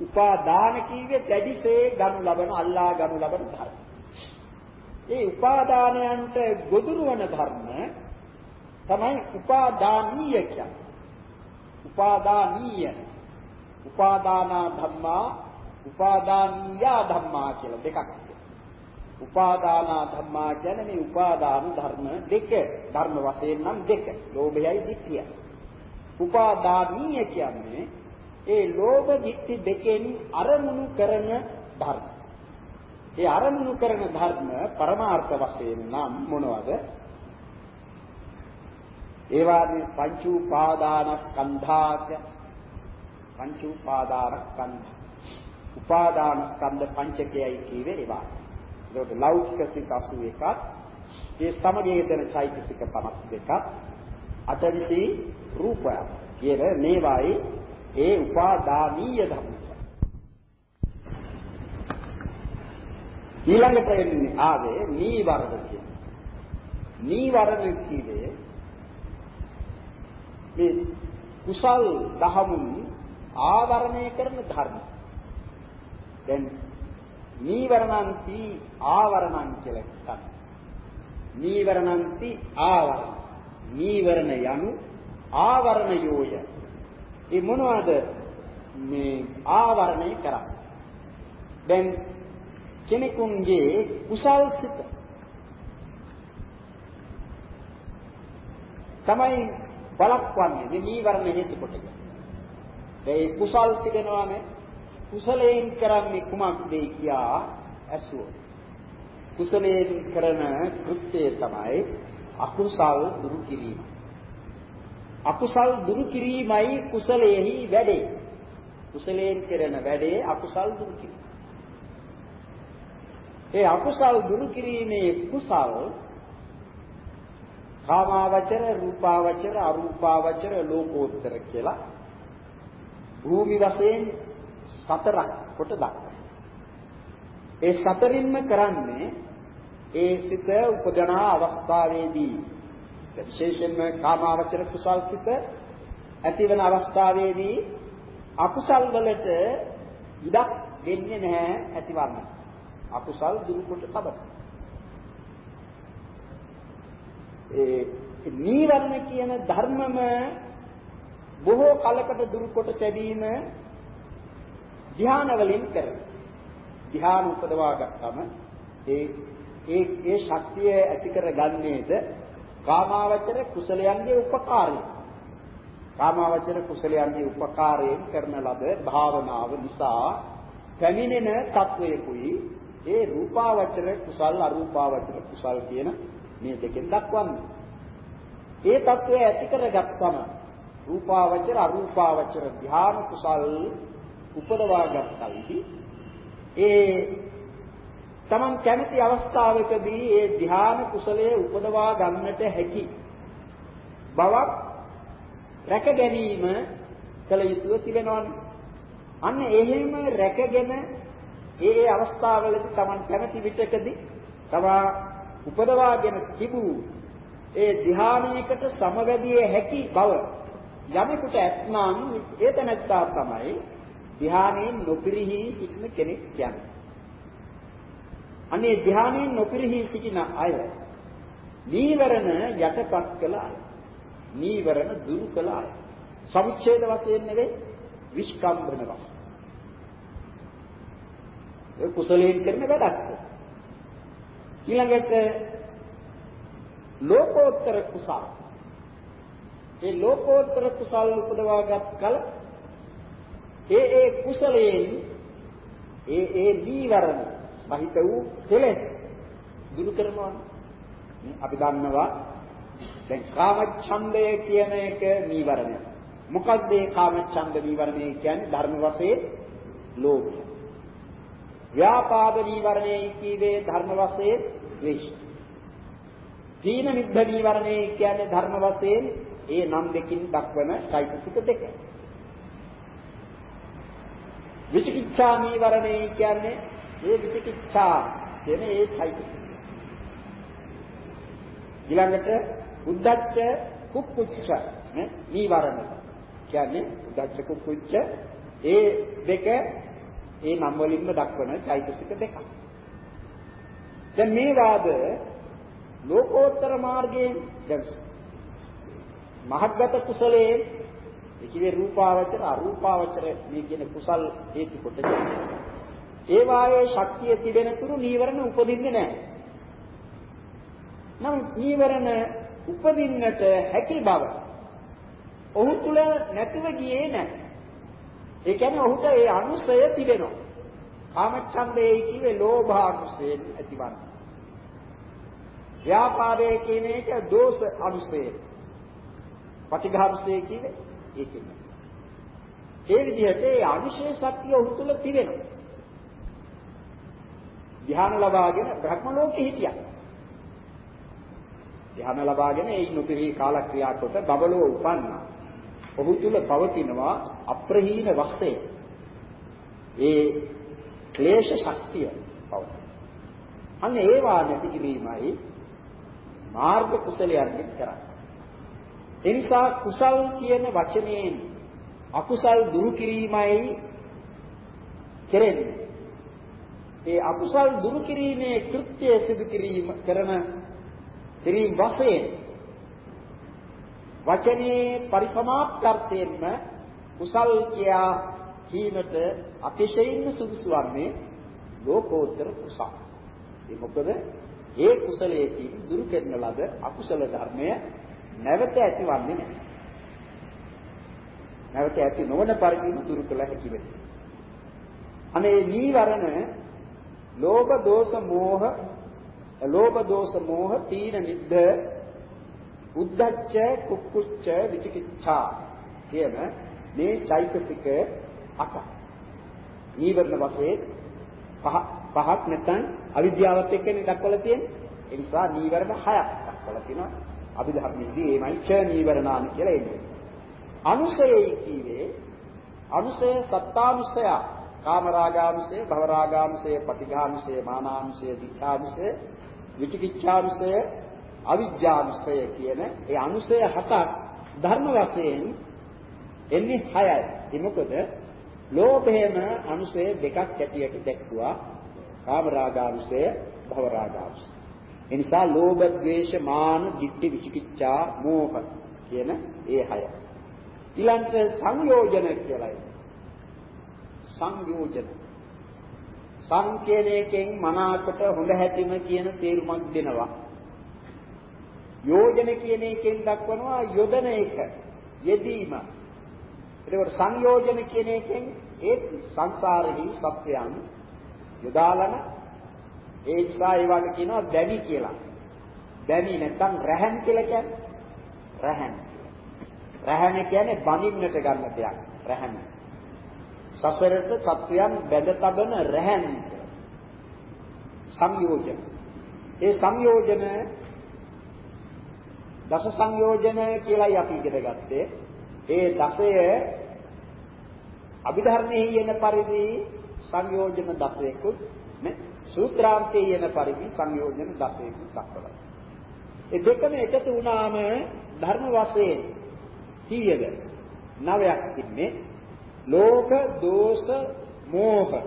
උපාදාන කීවේ දැඩිසේ ගනු ලබන අල්ලා ගනු ලබන ධර්ම. ඒ උපාදානයන්ට ගොදුරු වන ධර්ම තමයි උපාදානීය කියන්නේ. උපාදානීය. උපාදානා ධම්මා උපාදානීය ධම්මා කියලා දෙකක් උපාදානා ධම්මා කියන්නේ මේ උපාදාන ධර්ම දෙක. ධර්ම වශයෙන් නම් දෙක. ලෝභයයි ditthiyයි. උපාදානීය කියන්නේ ඒ ලෝභ ditthi දෙකෙන් අරමුණු කරන ධර්ම. ඒ අරමුණු කරන ධර්ම පරමාර්ථ වශයෙන් නම් මොනවද? ඒවානේ පංච උපාදානස්කන්ධාච පංච උපාදානස්කන්ධ උපාදාන ස්කන්ධ පංචකයයි කියවේ ඒවා. ඒකට ලෞකික සිත 81ක් ඒ සමගයේ දෙන චෛතසික 52ක් අටවිසි රූපයක් කියන මේවායි ඒ උපාදානීය ධර්ම. ඊළඟට එන්නේ ආවේ නීවරණ කියන. නීවරණ කියන්නේ මේ කුසල් දහමුන් ආවරණය කරන ධර්ම. දැන් නීවරණන්ති ආවරණං කියලා කියනවා. නීවරණන්ති ආවරණ. නීවරණ යනු ආවරණයෝය. ඒ මොනවද මේ ආවරණය කරන්නේ? දැන් කෙනෙකුගේ කුසල් සිත තමයි බලක්වන්නේ මේ නීවරණ හේතු කොටගෙන. ඒ කුසල් තිබෙනවානේ කුසලයෙන් කරන්නේ කුමක්ද කියා ඇසුවොත් කුසලයෙන් කරන කෘත්‍යය තමයි අකුසල් දුරු කිරීම. අකුසල් දුරු කිරීමයි කුසලයෙහි වැඩේ. කුසලයෙන් කරන වැඩේ අකුසල් දුරු කිරීම. ඒ අකුසල් දුරු කිරීමේ කුසල් කාමාවචර, රූපාවචර, අරූපාවචර, ලෝකෝත්තර කියලා භූමි වශයෙන් සතරක් කොට දක්වනවා. ඒ සතරින්ම කරන්නේ ඒ සිත උපදනා අවස්ථාවේදී විශේෂයෙන්ම කාමාවචර කුසල් සිත ඇතිවන අවස්ථාවේදී අකුසල් වලට ඉඩක් දෙන්නේ නැහැ ඇතිවන්න. අකුසල් දුරු කොට තබන. ඒ නීවරණ කියන ධර්මම බොහෝ කලකට දුරු කොට තැබීම ධ්‍යාන වලින් කරනවා. ධ්‍යාන උපදවා ගත්තම ඒ ඒ ඒ ශක්තිය ඇති කරගන්නේද කාමාවචර කුසලයන්ගේ උපකාරය. කාමාවචර කුසලයන්ගේ උපකාරයෙන් කරන ලද භාවනාව නිසා පැමිණෙන තත්වයකුයි ඒ රූපාවචර කුසල් අරූපාවචර කුසල් කියන මේ දෙකෙන් දක්වන්නේ. ඒ తත්වය ඇති කරගත්තම රූපාවචර අරූපාවචර ධ්‍යාන කුසල් උපදවා ගන්නයි ඒ තමන් කැමති අවස්ථාවකදී ඒ ධ්‍යාන කුසලයේ උපදවා ගන්නට හැකි බවක් රැක ගැනීම කළ යුතුව තිබෙනවානේ. අන්න එහෙම රැකගෙන ඒ ඒ අවස්ථාවලදී තමන් කැමති විටකදී තමා උපදවාගෙන තිබූ ඒ ධ්‍යානයකට සමවැදියේ හැකි බව යමෙකුට ඇත්නම් ඒ තැනත්තා තමයි ධ්‍යානයෙන් නොපිරිහි සිටින කෙනෙක් කියන්නේ. අනේ ධ්‍යානයෙන් නොපිරිහි සිටින අය නීවරණ යටපත් කළ අය. නීවරණ දුරු කළ අය. සමුච්ඡේද වශයෙන් නෙවෙයි විස්කම්බන වශයෙන්. ඒ කුසලයෙන් කරන වැඩක්. ඊළඟට ලෝකෝත්තර කුසල. ඒ ලෝකෝත්තර කුසල් උපදවාගත් කල ඒ ඒ කුසලයෙන් ඒ ඒ දීවරණ සහිත වූ කෙලෙස් දුරු කරනවා. අපි දන්නවා දැන් කාමච්ඡන්දය කියන එක නීවරණය. මොකක්ද මේ කාමච්ඡන්ද නීවරණය කියන්නේ ධර්ම වශයෙන් ලෝභය. ව්‍යාපාද නීවරණය කීවේ ධර්ම වශයෙන් ද්වේෂය. දීන මිද්ධ නීවරණය කියන්නේ ධර්ම වශයෙන් ඒ නම් දෙකින් දක්වන চৈতසික දෙක. විචිකිච්ඡා නීවරණය කියන්නේ ඒ විචිකිච්ඡා කියන ඒ චෛතසික. ඊළඟට උද්දච්ච කුක්කුච්ච නේ නීවරණ කියන්නේ උද්දච්ච කුක්කුච්ච ඒ දෙක ඒ නම් වලින්ම දක්වන චෛතසික දෙකක්. දැන් මේවාද ලෝකෝත්තර මාර්ගයෙන් දැන් මහත්ගත කුසලයේ ඒ කියන්නේ රූපාවචර අරූපාවචර මේ කියන කුසල් හේතු කොටගෙන ඒ වායේ ශක්තිය තිබෙන තුරු නීවරණ උපදින්නේ නැහැ. නමුත් නීවරණ උපදින්නට හැකි බව ඔහු තුල නැතිව ගියේ නැහැ. ඒ කියන්නේ ඔහුට ඒ අනුසය තිබෙනවා. කාමච්ඡන්දේ කිව්වේ ලෝභානුසයෙන් ඇතිවන්නේ. ව්‍යාපාරයේ කියන එක දෝෂ අනුසය. පටිඝානුසය කිව්වේ ඒකෙන්. ඒ විදිහට ඒ අනුශය ශක්තිය ඔහු තුල තිබෙනවා. ධ්‍යාන ලබාගෙන බ්‍රහ්ම ලෝකෙ හිටියා. ධ්‍යාන ලබාගෙන ඒ නොපිරි කාලක්‍රියා කොට බබලෝ උපන්නා. ඔහු තුල පවතිනවා අප්‍රහීන වස්තය. ඒ ක්ලේශ ශක්තිය පවතින. අන්න ඒවා නැති කිරීමයි මාර්ග කුසලයන්ගෙන් කරන්නේ. ඒ නිසා කුසල් කියන වචනයෙන් අකුසල් දුරු කිරීමයි කෙරෙන්නේ. ඒ අකුසල් දුරු කිරීමේ කෘත්‍ය සිදු කිරීම කරන කිරීම වශයෙන් වචනේ පරිසමාප්තර්ථයෙන්ම කුසල් කියා කීමට අතිශයින්ම සුදුසු වන්නේ ලෝකෝත්තර කුසල. ඒ මොකද ඒ කුසලයේදී දුරු කරන ලද අකුසල ධර්මය නැවත ඇතිවන්නේ නැහැ. නැවත ඇති නොවන පරිදිම දුරු කළ හැකි වෙනවා. අනේ නීවරණ ලෝභ දෝෂ මෝහ ලෝභ දෝෂ මෝහ තීන මිද්ද උද්ධච්ච කුක්කුච්ච විචිකිච්ඡා කියන මේ චෛතසික අට. නීවරණ වශයෙන් පහ පහක් නැත්නම් අවිද්‍යාවත් එක්කනේ දක්වලා තියෙන්නේ. ඒ නිසා නීවරණ හයක් දක්වලා තියෙනවා. අභිධර්මයේදී එමයි ච නීවරණාන කියලා එන්නේ. අනුසයයි කීවේ අනුසය සත්තානුසය කාමරාගානුසය භවරාගානුසය පටිඝානුසය මානානුසය දිඨානුසය විචිකිච්ඡානුසය අවිජ්ජානුසය කියන ඒ අනුසය හතක් ධර්ම වශයෙන් එන්නේ හයයි. ඒ මොකද ලෝභයම අනුසය දෙකක් ඇටියට දැක්ුවා. කාමරාගානුසය භවරාගානුසය. ඒ නිසා ලෝභ, ද්වේෂ, මාන, ditthi, විචිකිච්ඡා, මෝහ කියන ඒ හය. ඊළඟට සංයෝජන කියලා සංයෝජන සංකේතයෙන් මනාකොට හොඳ හැටිම කියන තේරුමක් දෙනවා. යෝජන කියන එකෙන් දක්වනවා යොදන එක. යෙදීම. එතකොට සංයෝජන කියන එකෙන් ඒ සංසාරෙහි සත්‍යයන් යොදාලන ඒ නිසා ඒවට කියනවා දැනි කියලා. දැනි නැත්නම් රැහන් කියලා කියන්නේ. රැහන්. රැහන කියන්නේ බඳින්නට ගන්න දෙයක්. රැහන. සසරට සත්‍යයන් බැඳ තබන රැහන් සංයෝජන. ඒ සංයෝජන දස සංයෝජන කියලායි අපි ඉගෙන ගත්තේ. ඒ දසය අභිධර්මයේ යන පරිදි සංයෝජන දසයකුත් නේ සූත්‍රාන්තයේ යන පරිදි සංයෝජන දසයකුත් දක්වලා. ඒ දෙකම එකතු වුණාම ධර්ම වශයෙන් කීයද? නවයක් තින්නේ. ලෝභ, දෝෂ, මෝහ.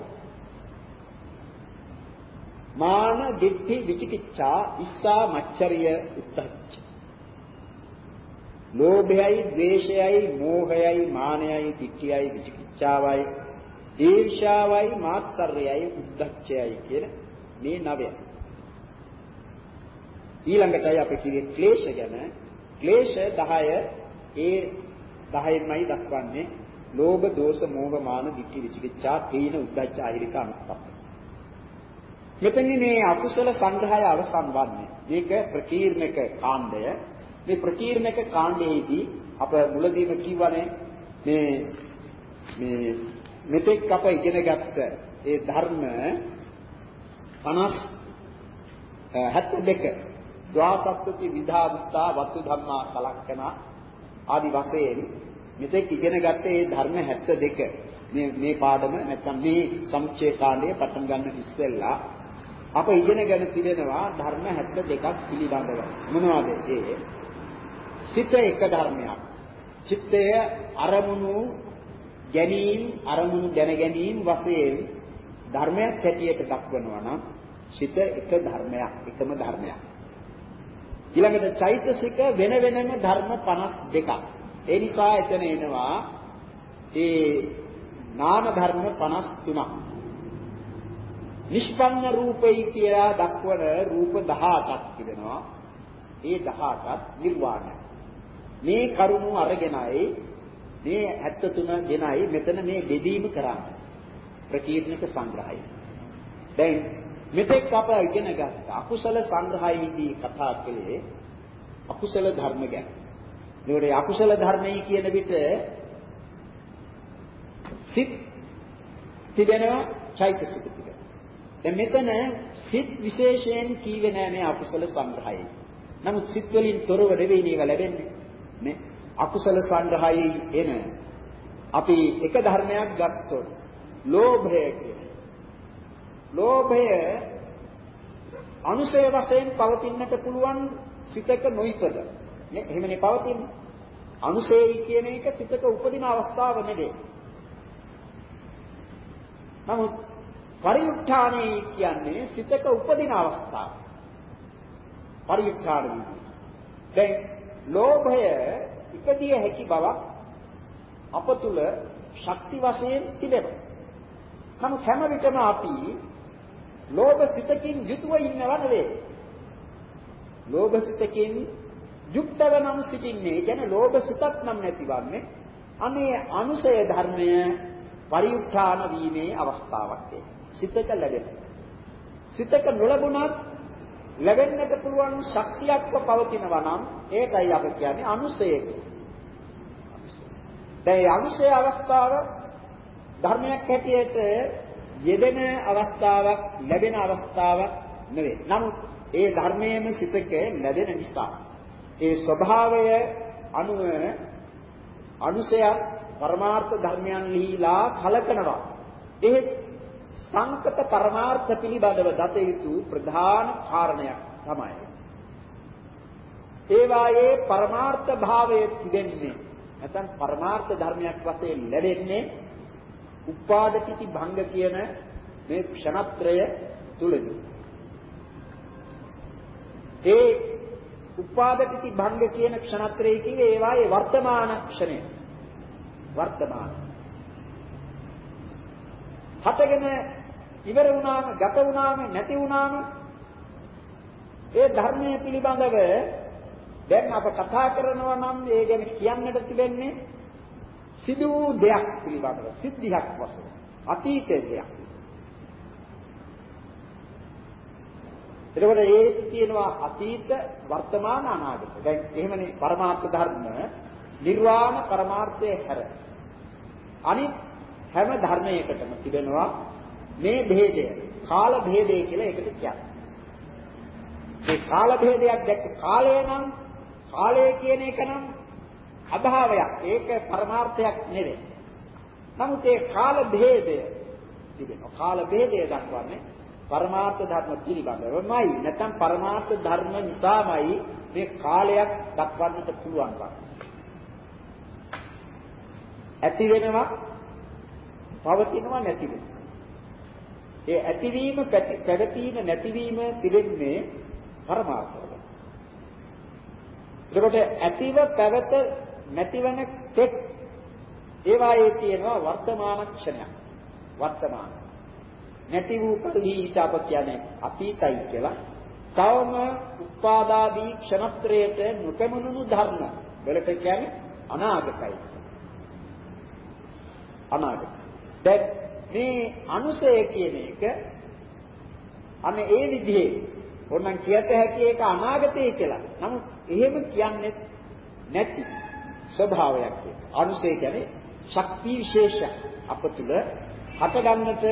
මාන, ditthi, විචිකිච්ඡා, ඉස්සා, මච්චරිය, උද්ධච්ච. ලෝභයයි, ද්වේෂයයි, මෝහයයි, මානයයි, ditthiyයි, විචිකිච්ඡාවයි, ඊර්ෂාවයි, මාත්සර්යයයි, උද්ධච්චයයි කියන මේ නවය. ඊළඟටයි අපි කියේ ක්ලේශ ගැන. ක්ලේශ 10 ඒ 10න්මයි දක්වන්නේ ලෝභ, දෝෂ, මෝහ, මාන, ditthi, විචිකිච්ඡා, තීන, උද්ධච්ච, අහිරික අනුත්ප්ප. මෙතනින් මේ අකුසල සංග්‍රහය අවසන් වන්නේ. මේක ප්‍රකීර්ණක කාණ්ඩය. මේ ප්‍රකීර්ණක කාණ්ඩයේදී අප මුලදීම කියවනේ මේ මේ මෙතෙක් අප ඉගෙන ගත්ත ඒ ධර්ම 50 72 ද්වාසත්ති විධාවිතා වතු ධම්මා කලක්කනා ආදි වශයෙන් මෙතෙක් ඉගෙන ගත්තේ මේ ධර්ම 72 මේ මේ පාඩම නැත්නම් මේ සමුච්චේ කාණ්ඩය පටන් ගන්න ඉස්සෙල්ලා අප ඉගෙනගෙන තිබෙනවා ධර්ම 72ක් පිළිබඳව මොනවද ඒ සිත එක ධර්මයක් චිත්තය අරමුණු ගැනීම අරමුණු දැන ගැනීම වශයෙන් ධර්මයක් හැටියට දක්වනවා නම් සිත එක ධර්මයක්, එකම ධර්මයක්. ඊළඟට චෛතසික වෙන වෙනම ධර්ම 52ක්. ඒ නිසා එතන එනවා ඒ නාම ධර්ම 53ක්. නිෂ්පන්න රූපයි කියලා දක්වන රූප 18ක් තිබෙනවා. ඒ 18ත් නිර්වාණය. මේ කරුණු අරගෙනයි මේ 73 දෙනයි මෙතන මේ බෙදීම කරන්නේ. ප්‍රකීර්ණක සංග්‍රහය. දැන් මෙතෙක් අප ඉගෙන ගත්ත අකුසල සංග්‍රහයේදී කතා කළේ අකුසල ධර්ම ගැන. ඒකට අකුසල ධර්මයි කියන විට සිත් තිබෙනවා චෛතසික තිබෙනවා. දැන් මෙතන සිත් විශේෂයෙන් කීවේ නෑ මේ අකුසල සංග්‍රහයේ. නමුත් සිත් වලින් තොරව නෙවෙයි මේක ලැබෙන්නේ. නේ? අකුසල සංග්‍රහයේ එන අපි එක ධර්මයක් ගත්තොත් ලෝභය කියන්නේ. ලෝභය අනුසය වශයෙන් පවතින්නට පුළුවන් සිතක නොයිපද. නේ එහෙමනේ පවතින්නේ. අනුසයයි කියන එක සිතක උපදින අවස්ථාව නෙවේ. නමුත් පරිඋත්ථානයි කියන්නේ සිතක උපදින අවස්ථාව. පරිඋත්ථාන වීම. දැන් ලෝභය ඉපදිය හැකි බවක් අප තුල ශක්ති වශයෙන් තිබෙනවා. නමුත් හැම විටම අපි ලෝභ සිතකින් යුතුව ඉන්නව නෙවේ. ලෝභ සිතකින් යුක්තව නම් සිටින්නේ. ඒ කියන්නේ ලෝභ සිතක් නම් නැතිවන්නේ. අනේ අනුසය ධර්මය පරිඋත්ථාන වීමේ අවස්ථාවක් ඒ. සිතක ලැබෙන. සිතක නොලබුණත් ලැබෙන්නට පුළුවන් ශක්තියක්ව පවතිනවා නම් ඒකයි අපි කියන්නේ අනුසය දැන් අනුසය අවස්ථාව ධර්මයක් හැටියට යෙදෙන අවස්ථාවක් ලැබෙන අවස්ථාවක් නෙවෙයි. නමුත් ඒ ධර්මයේම සිතක ලැබෙන නිසා ඒ ස්වභාවය අනුව අනුසය පරමාර්ථ ධර්මයන්හිලා සලකනවා. එහෙත් සංකත පරමාර්ථ පිළිබඳව දත යුතු ප්‍රධාන කාරණයක් තමයි. ඒවායේ පරමාර්ථ භාවය තිබෙන්නේ නැත්නම් පරමාර්ථ ධර්මයක් වශයෙන් ලැබෙන්නේ උපාදකිති භංග කියන මේ ක්ෂණත්‍රය තුලදී. ඒ උපාදකිති භංග කියන ක්ෂණත්‍රය කියේ ඒවායේ වර්තමාන ක්ෂණය. වර්තමාන. හටගෙන ඉවර වුණාම, ගත වුණාම, නැති වුණාම ඒ ධර්මයේ පිළිබඳව දැන් අප කතා කරනවා නම් ඒ ගැන කියන්නට තිබෙන්නේ සිදු වූ දෙයක් පිළිබඳව සිද්ධියක් වශයෙන් අතීතයේ දෙයක්. එතකොට ඒ කියනවා අතීත වර්තමාන අනාගත. දැන් එහෙමනේ පරමාර්ථ ධර්ම නිර්වාණ පරමාර්ථයේ හැර. අනිත් හැම ධර්මයකටම තිබෙනවා මේ භේදය. කාල භේදය කියලා ඒකට කියන්නේ. මේ කාල භේදයක් දැක්ක කාලය නම් කාලය කියන එක නම් අභාවයක්. ඒක පරමාර්ථයක් නෙවෙයි. නමුත් ඒ කාල භේදය තිබෙනවා. කාල භේදය දක්වන්නේ පරමාර්ථ ධර්ම පිළිබඳවමයි. නැත්නම් පරමාර්ථ ධර්ම නිසාමයි මේ කාලයක් දක්වන්නට පුළුවන් බව. ඇති වෙනවා පවතිනවා නැති වෙනවා. ඒ ඇතිවීම පැවතීම නැතිවීම තිබෙන්නේ පරමාර්ථවල. එතකොට ඇතිව පැවත නැතිවන තෙක් ඒවායේ තියෙනවා වර්තමාන ක්ෂණයක්. වර්තමාන. නැති වූ කලී ඊට අප කියන්නේ අතීතයි කියලා. තවම උපාදාදී ක්ෂණත්‍රයට නොපැමුණුණු ධර්ම වලට කියන්නේ අනාගතයි. අනාගත. දැන් මේ අනුසය කියන එක අනේ ඒ විදිහේ ඕනනම් කියත හැකි ඒක අනාගතය කියලා. නමුත් එහෙම කියන්නේ නැති ස්වභාවයක් ඒක. අනුසය කියන්නේ ශක්ති විශේෂයක් අප තුළ හටගන්නට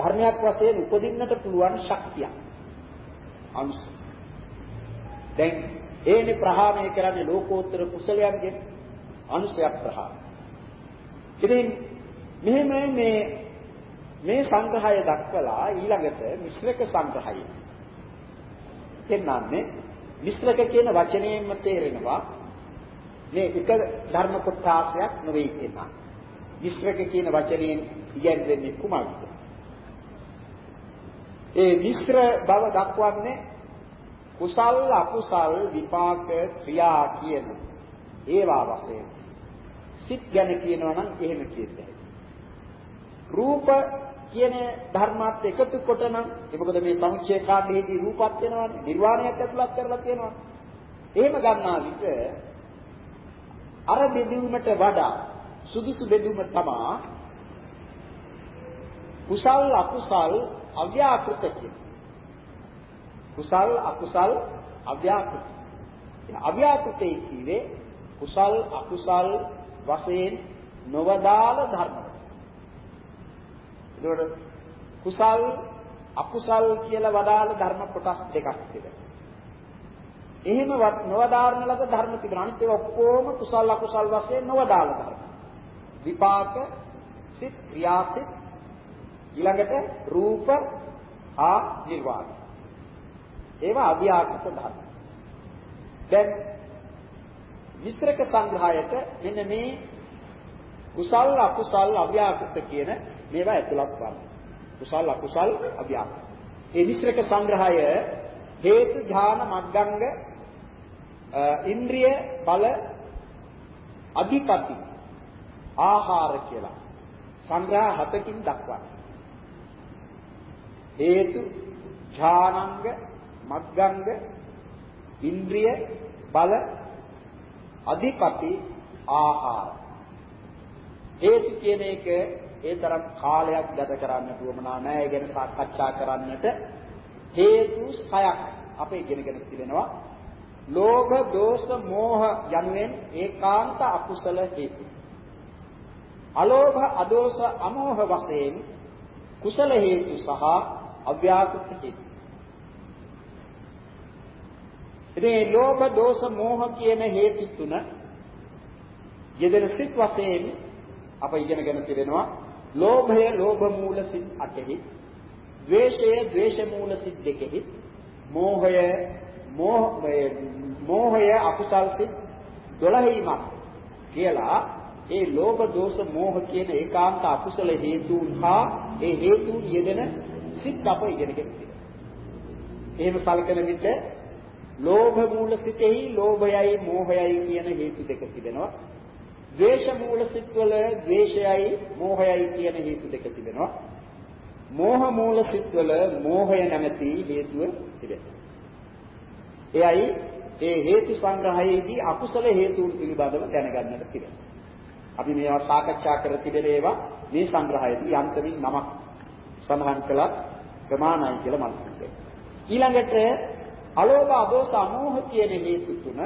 ධර්මයක් වශයෙන් උපදින්නට පුළුවන් ශක්තියක්. අනුසය. දැන් ඒනේ ප්‍රහාණය කරන්නේ ලෝකෝත්තර කුසලයන්ගෙන් අනුසයක් ප්‍රහාණය. ඉතින් මෙහෙම මේ මේ සංග්‍රහය දක්වලා ඊළඟට මිශ්‍රක සංග්‍රහය. එන්නන්නේ මිශ්‍රක කියන වචනයෙන්ම තේරෙනවා මේ එක ධර්ම කොටාසයක් නෙවෙයි කියනවා. මිශ්‍රක කියන වචනයෙන් ඉගැන්වෙන්නේ කුමක්ද? ඒ මිශ්‍ර බව දක්වන්නේ කුසල් අකුසල් විපාක ක්‍රියා කියන ඒවා වශයෙන්. සිත් ගැන කියනවා නම් එහෙම කියතයි. රූප කියන ධර්මාත් එකතු කොට නම් ඒ මොකද මේ සංක්ෂේ කාණ්ඩයේදී රූපත් වෙනවානේ නිර්වාණයක් ඇතුළත් කරලා තියෙනවා. එහෙම ගන්නා විට අර බෙදීමට වඩා සුදුසු බෙදීම තමයි කුසල් අකුසල් අව්‍යාකෘත කියන. කුසල් අකුසල් අව්‍යාකෘත. අව්‍යාකෘතේ කියේ කුසල් අකුසල් වශයෙන් නොවදාළ ධර්ම. ඒකට කුසල් අකුසල් කියලා වදාළ ධර්ම කොටස් දෙකක් තිබෙනවා. එහෙම නොවදාරන ලද ධර්ම තිබෙනවා. අනිත් ඒවා ඔක්කොම කුසල් අකුසල් වශයෙන් නොවදාළ ධර්ම. විපාක සිත් ක්‍රියාසිත ඊළඟට රූප ආ නිර්වාණ. ඒවා අව්‍යාකෘත ධර්ම. දැන් මිශ්‍රක සංග්‍රහයට මෙන්න මේ කුසල් අකුසල් අව්‍යාකෘත කියන මේවා ඇතුළත් වන්නේ. කුසල් අකුසල් අව්‍යාකෘත. ඒ මිශ්‍රක සංග්‍රහය හේතු ඥාන මග්ගංග ඉන්ද්‍රිය බල අධිපති ආහාර කියලා සංග්‍රහ හතකින් දක්වනවා. හේතු ඥානංග මග්ගංග ඉන්ද්‍රිය බල අධිපති ආහාර හේතු කියන එක ඒ තරම් කාලයක් ගත කරන්නට උවමනා නැහැ. ඒ ගැන සාකච්ඡා කරන්නට හේතු සයක් අපේ ඉගෙනගෙන තිබෙනවා. ලෝභ, දෝෂ, මෝහ යනුවෙන් ඒකාන්ත අකුසල හේතු. අලෝභ, අදෝෂ, අමෝහ වශයෙන් කුසල හේතු සහ අව්‍යාකෘත හේතු. ඉතින් ලෝභ, දෝෂ, මෝහ කියන හේතු තුන යෙදෙන සිත් වශයෙන් අප ඉගෙනගෙන තිබෙනවා ලෝභය ලෝභ මූල සිත් 8හි ද්වේෂය ද්වේෂ මූල සිත් 2හි මෝහය මෝහය මෝහය අකුසල් සිත් 12හිමක් කියලා ඒ ලෝභ දෝෂ මෝහ කියන ඒකාන්ත අකුසල හේතුන් හා ඒ හේතුන් යෙදෙන සිත් අප ඉගෙනගෙන තියෙනවා. එහෙම සලකන විට ලෝභ මූල සිතෙහි ලෝභයයි මෝහයයි කියන හේතු දෙක තිබෙනවා. ද්වේෂ මූල සිත්වල ද්වේෂයයි මෝහයයි කියන හේතු දෙක තිබෙනවා. මෝහ මූල සිත්වල මෝහය නැමැති හේතුව තිබෙනවා. එයයි ඒ හේතු සංග්‍රහයේදී අකුසල හේතුන් පිළිබඳව දැනගන්නට තිබෙනවා. අපි මේවා සාකච්ඡා කර තිබෙන ඒවා මේ සංග්‍රහයේදී යන්තමින් නමක් සඳහන් කළත් ප්‍රමාණයි කියලා මම හිතනවා. ඊළඟට අලෝභ අදෝස අමෝහ කියන හේතු තුන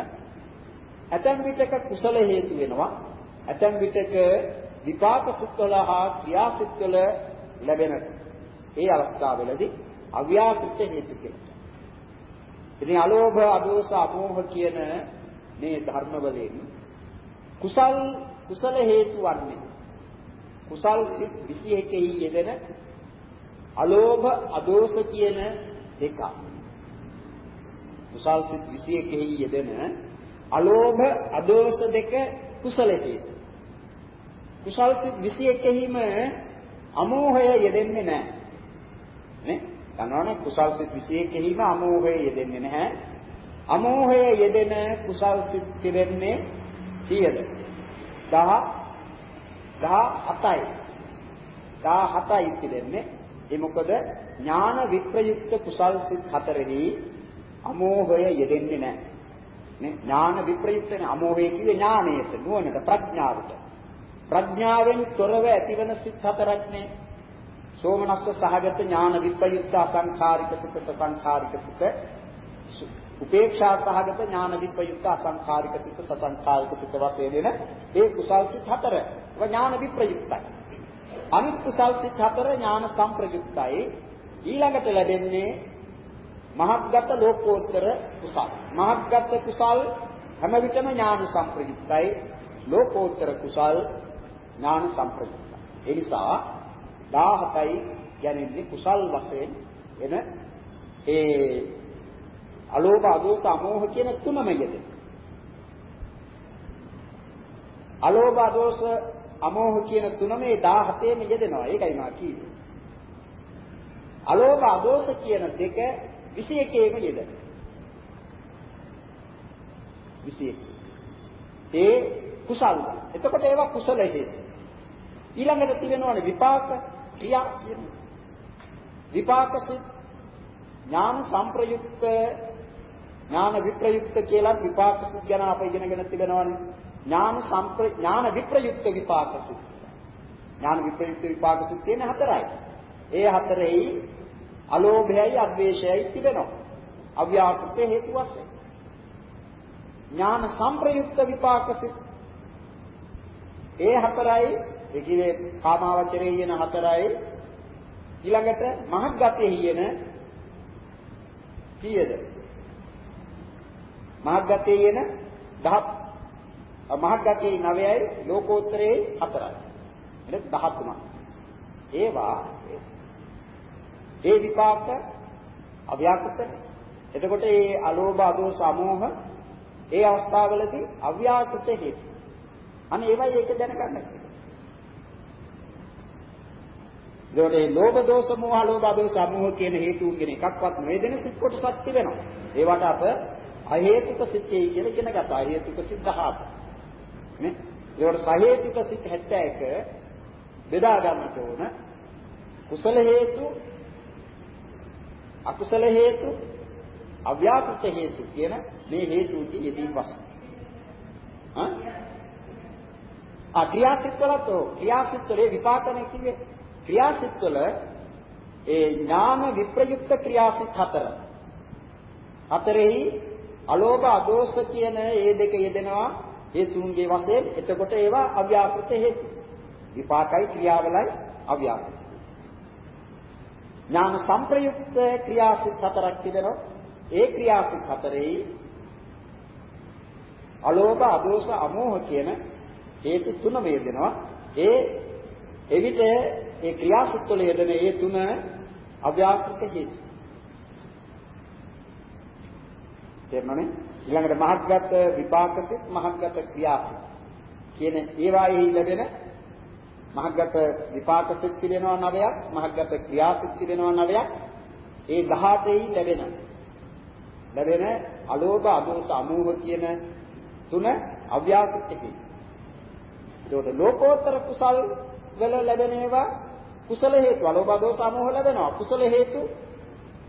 ඇතැම් විටක කුසල හේතු වෙනවා ඇතැම් විටක විපාක සිත්වල හා ක්‍රියා සිත්වල ලැබෙන ඒ අවස්ථාවවලදී අව්‍යාකෘත හේතු කියලා. ඉතින් අලෝභ අදෝස අමෝහ කියන මේ ධර්ම වලින් කුසල් කුසල හේතු වන්නේ කුසල් සිත් 21 හි යෙදෙන අලෝභ අදෝස කියන දෙක. කුසල් සිත් 21 හි යෙදෙන අලෝභ අදෝස දෙක කුසල හේතු. කුසල් සිත් 21 හිම අමෝහය යෙදෙන්නේ නැහැ. නේ? දන්නවනේ කුසල් සිත් 21 හිම අමෝහය යෙදෙන්නේ නැහැ. අමෝහය යෙදෙන කුසල් සිත් කෙරෙන්නේ කීයද? 10 17යි. 17යි කෙරෙන්නේ. ඒ මොකද? ඥාන විප්‍රයුක්ත කුසල් සිත් හතරෙහි අමෝහය යෙදෙන්නේ නැහැ. නේ? ඥාන විප්‍රයුක්තනේ අමෝහය කියේ ඥානයට නුවණට ප්‍රඥාවට. ප්‍රඥාවෙන් තොරව ඇතිවන සිත් හතරක්නේ සෝමනස්ස සහගත ඥාන විප්‍රයුක්ත අසංඛාරික සුඛ සංඛාරික සුඛ උපේක්ෂා සහගත ඥාන විප්‍රයුක්ත අසංඛාරික සුඛ සසංඛාරික සුඛ වශයෙන් වෙන ඒ කුසල් සිත් හතර. ඒවා ඥාන විප්‍රයුක්තයි. අනිත් කුසල් සිත් හතර ඥාන සංප්‍රයුක්තයි ඊළඟට ලැබෙන්නේ මහත්ගත ලෝකෝත්තර කුසල්. මහත්ගත කුසල් හැම විටම ඥාන සංප්‍රයුක්තයි. ලෝකෝත්තර කුසල් ඥාන සංප්‍රයුක්තයි. ඒ නිසා 17යි කියන්නේ කුසල් වශයෙන් එන ඒ අලෝභ අදෝස අමෝහ කියන තුනම යෙදෙන. අලෝභ අදෝස අමෝහ කියන තුනම මේ 17ෙම යෙදෙනවා. ඒකයි මා කියන්නේ. අලෝභ අදෝස කියන දෙක 21ේම යෙදෙන. 21. ඒ කුසල්. එතකොට ඒවා කුසල හේතු. ඊළඟට තිබෙනවනේ විපාක ක්‍රියා කියන. විපාකසිත ඥාන සංප්‍රයුක්ත ඥාන විප්‍රයුක්ත කියලා විපාකසිත ගැන අප ඉගෙනගෙන තිබෙනවනේ. ඥාන සංප්‍ර ඥාන විප්‍රයුක්ත විපාකසිත. ඥාන විප්‍රයුක්ත විපාකසිත කියන හතරයි. ඒ හතරෙහි අලෝභයයි අද්වේෂයයි තිබෙනවා. අව්‍යාකෘත හේතු වශයෙන්. ඥාන සංප්‍රයුක්ත විපාකසිත ඒ හතරයි ඒ කියන්නේ කාමාවචරයේ යන හතරයි ඊළඟට මහග්ගතේ යන කීයද මහග්ගතේ යන 10 මහග්ගතේ 9යි ලෝකෝත්තරේ 4යි එන 13 ඒවා ඒ විපාක අව්‍යාකෘත එතකොට මේ අලෝභ අදෝ සමෝහ ඒ අවස්ථාවලදී අව්‍යාකෘත හේතු අනේ ඒවයි ඒක දැනගන්න ඒකට මේ ලෝභ දෝෂ මෝහ ලෝභ දෝෂ සමෝහ කියන හේතුන්ගෙන එකක්වත් නොවේදෙන සිත් කොටසක් තිබෙනවා. ඒවට අප අහේතුක සිත්යයි කියලා ඉගෙන ගත්තා. අහේතුක සිත් 10. නේ? ඒවට සහේතුක සිත් 71 බෙදා ගන්නට ඕන. කුසල හේතු අකුසල හේතු අව්‍යාකෘත හේතු කියන මේ හේතුන්ගේ යෙදීම් වශයෙන්. හා? ආ ක්‍රියාසිත වලත් ක්‍රියාසිත වලේ විපාකනේ කිව්වේ ක්‍රියාසිත වල ඒ ඥාන විප්‍රයුක්ත ක්‍රියාසිත හතර. හතරෙහි අලෝභ අදෝෂ කියන ඒ දෙක යෙදෙනවා හේතුන්ගේ වශයෙන්. එතකොට ඒවා අව්‍යාකෘත හේතු. විපාකයි ක්‍රියාවලයි අව්‍යාකෘත. ඥාන සංප්‍රයුක්ත ක්‍රියාසිත හතරක් තිබෙනවා. ඒ ක්‍රියාසිත හතරෙහි අලෝභ අදෝෂ අමෝහ කියන හේතු තුනම යෙදෙනවා. ඒ එවිට ඒ ක්‍රියාසිත වල යෙදෙන ඒ තුන අව්‍යාකෘත හේතු. තේරුණානේ? ඊළඟට මහත්ගත විපාකසිත මහත්ගත ක්‍රියාසිත කියන ඒවාෙහි ලැබෙන මහත්ගත විපාකසිත පිළිනවා නවයක් මහත්ගත ක්‍රියාසිත පිළිනවා නවයක් ඒ 18යි ලැබෙන ලැබෙන අලෝභ අදෝස අමෝහ කියන තුන අව්‍යාකෘත හේතු. ඒකට ලෝකෝත්තර කුසල් වල ලැබෙන ඒවා කුසල හේතු අලෝභ දෝෂ සමෝහ ලැබෙනවා කුසල හේතු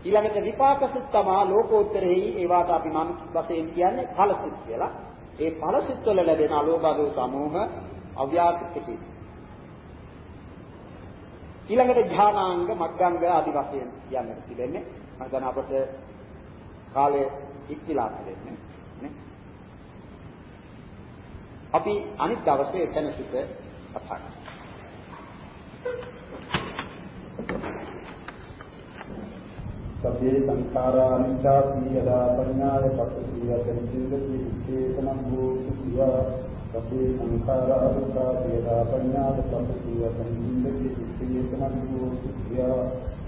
ඊළඟට විපාක සිත් තමා ලෝකෝත්තරෙහි ඒවාට අපි නම් වශයෙන් කියන්නේ ඵලසිත කියලා. ඒ ඵලසිත වල ලැබෙන අලෝභ දෝෂ සමෝහ අව්‍යාකෘත. හේතු ඊළඟට ඥානාංග මග්ගංග ආදි වශයෙන් යන්නට තිබෙන්නේ. මම දැන් අපට කාලය ඉක්තිලා තිබෙන්නේ. නේ? අපි අනිත් දවසේ එතන සිට කතා කරමු. සබ්බේ සංඛාරා අනිච්චාති යදා පඤ්ඤාය පස්සී යතෙන්දිති විශේෂණං භූතියා සබ්බේ සංඛාරා අනිච්චාති යදා පඤ්ඤාය පස්සී යතෙන්දිති විශේෂණං භූතියා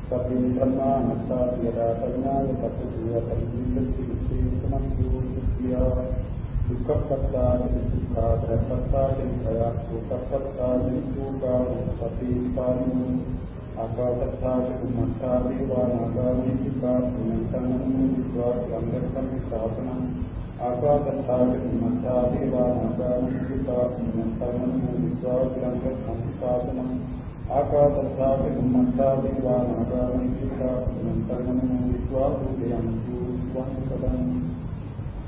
සබ්බේ ධම්මානස්සාති යදා පඤ්ඤාය පස්සී යතෙන්දිති විශේෂණං භූතියා දුක්ඛපත්තානි දුක්ඛාතරපත්තානි භයසුඛපත්තානි දුක්ඛා සතිපානි ආකාශත්තානි කුම්මත්තා දේවානාගාමි සිකා පුඤ්ඤතනමු විද්වාංගකම් සාසනං ආකාශත්තානි කුම්මත්තා දේවානාගාමි සිකා පුඤ්ඤතනමු විද්වාංගකම් සාසනං. ආකාශත්තානි කුම්මත්තා දේවානාගාමි සිකා පුඤ්ඤතනමු විද්වාංගකම් සාසනං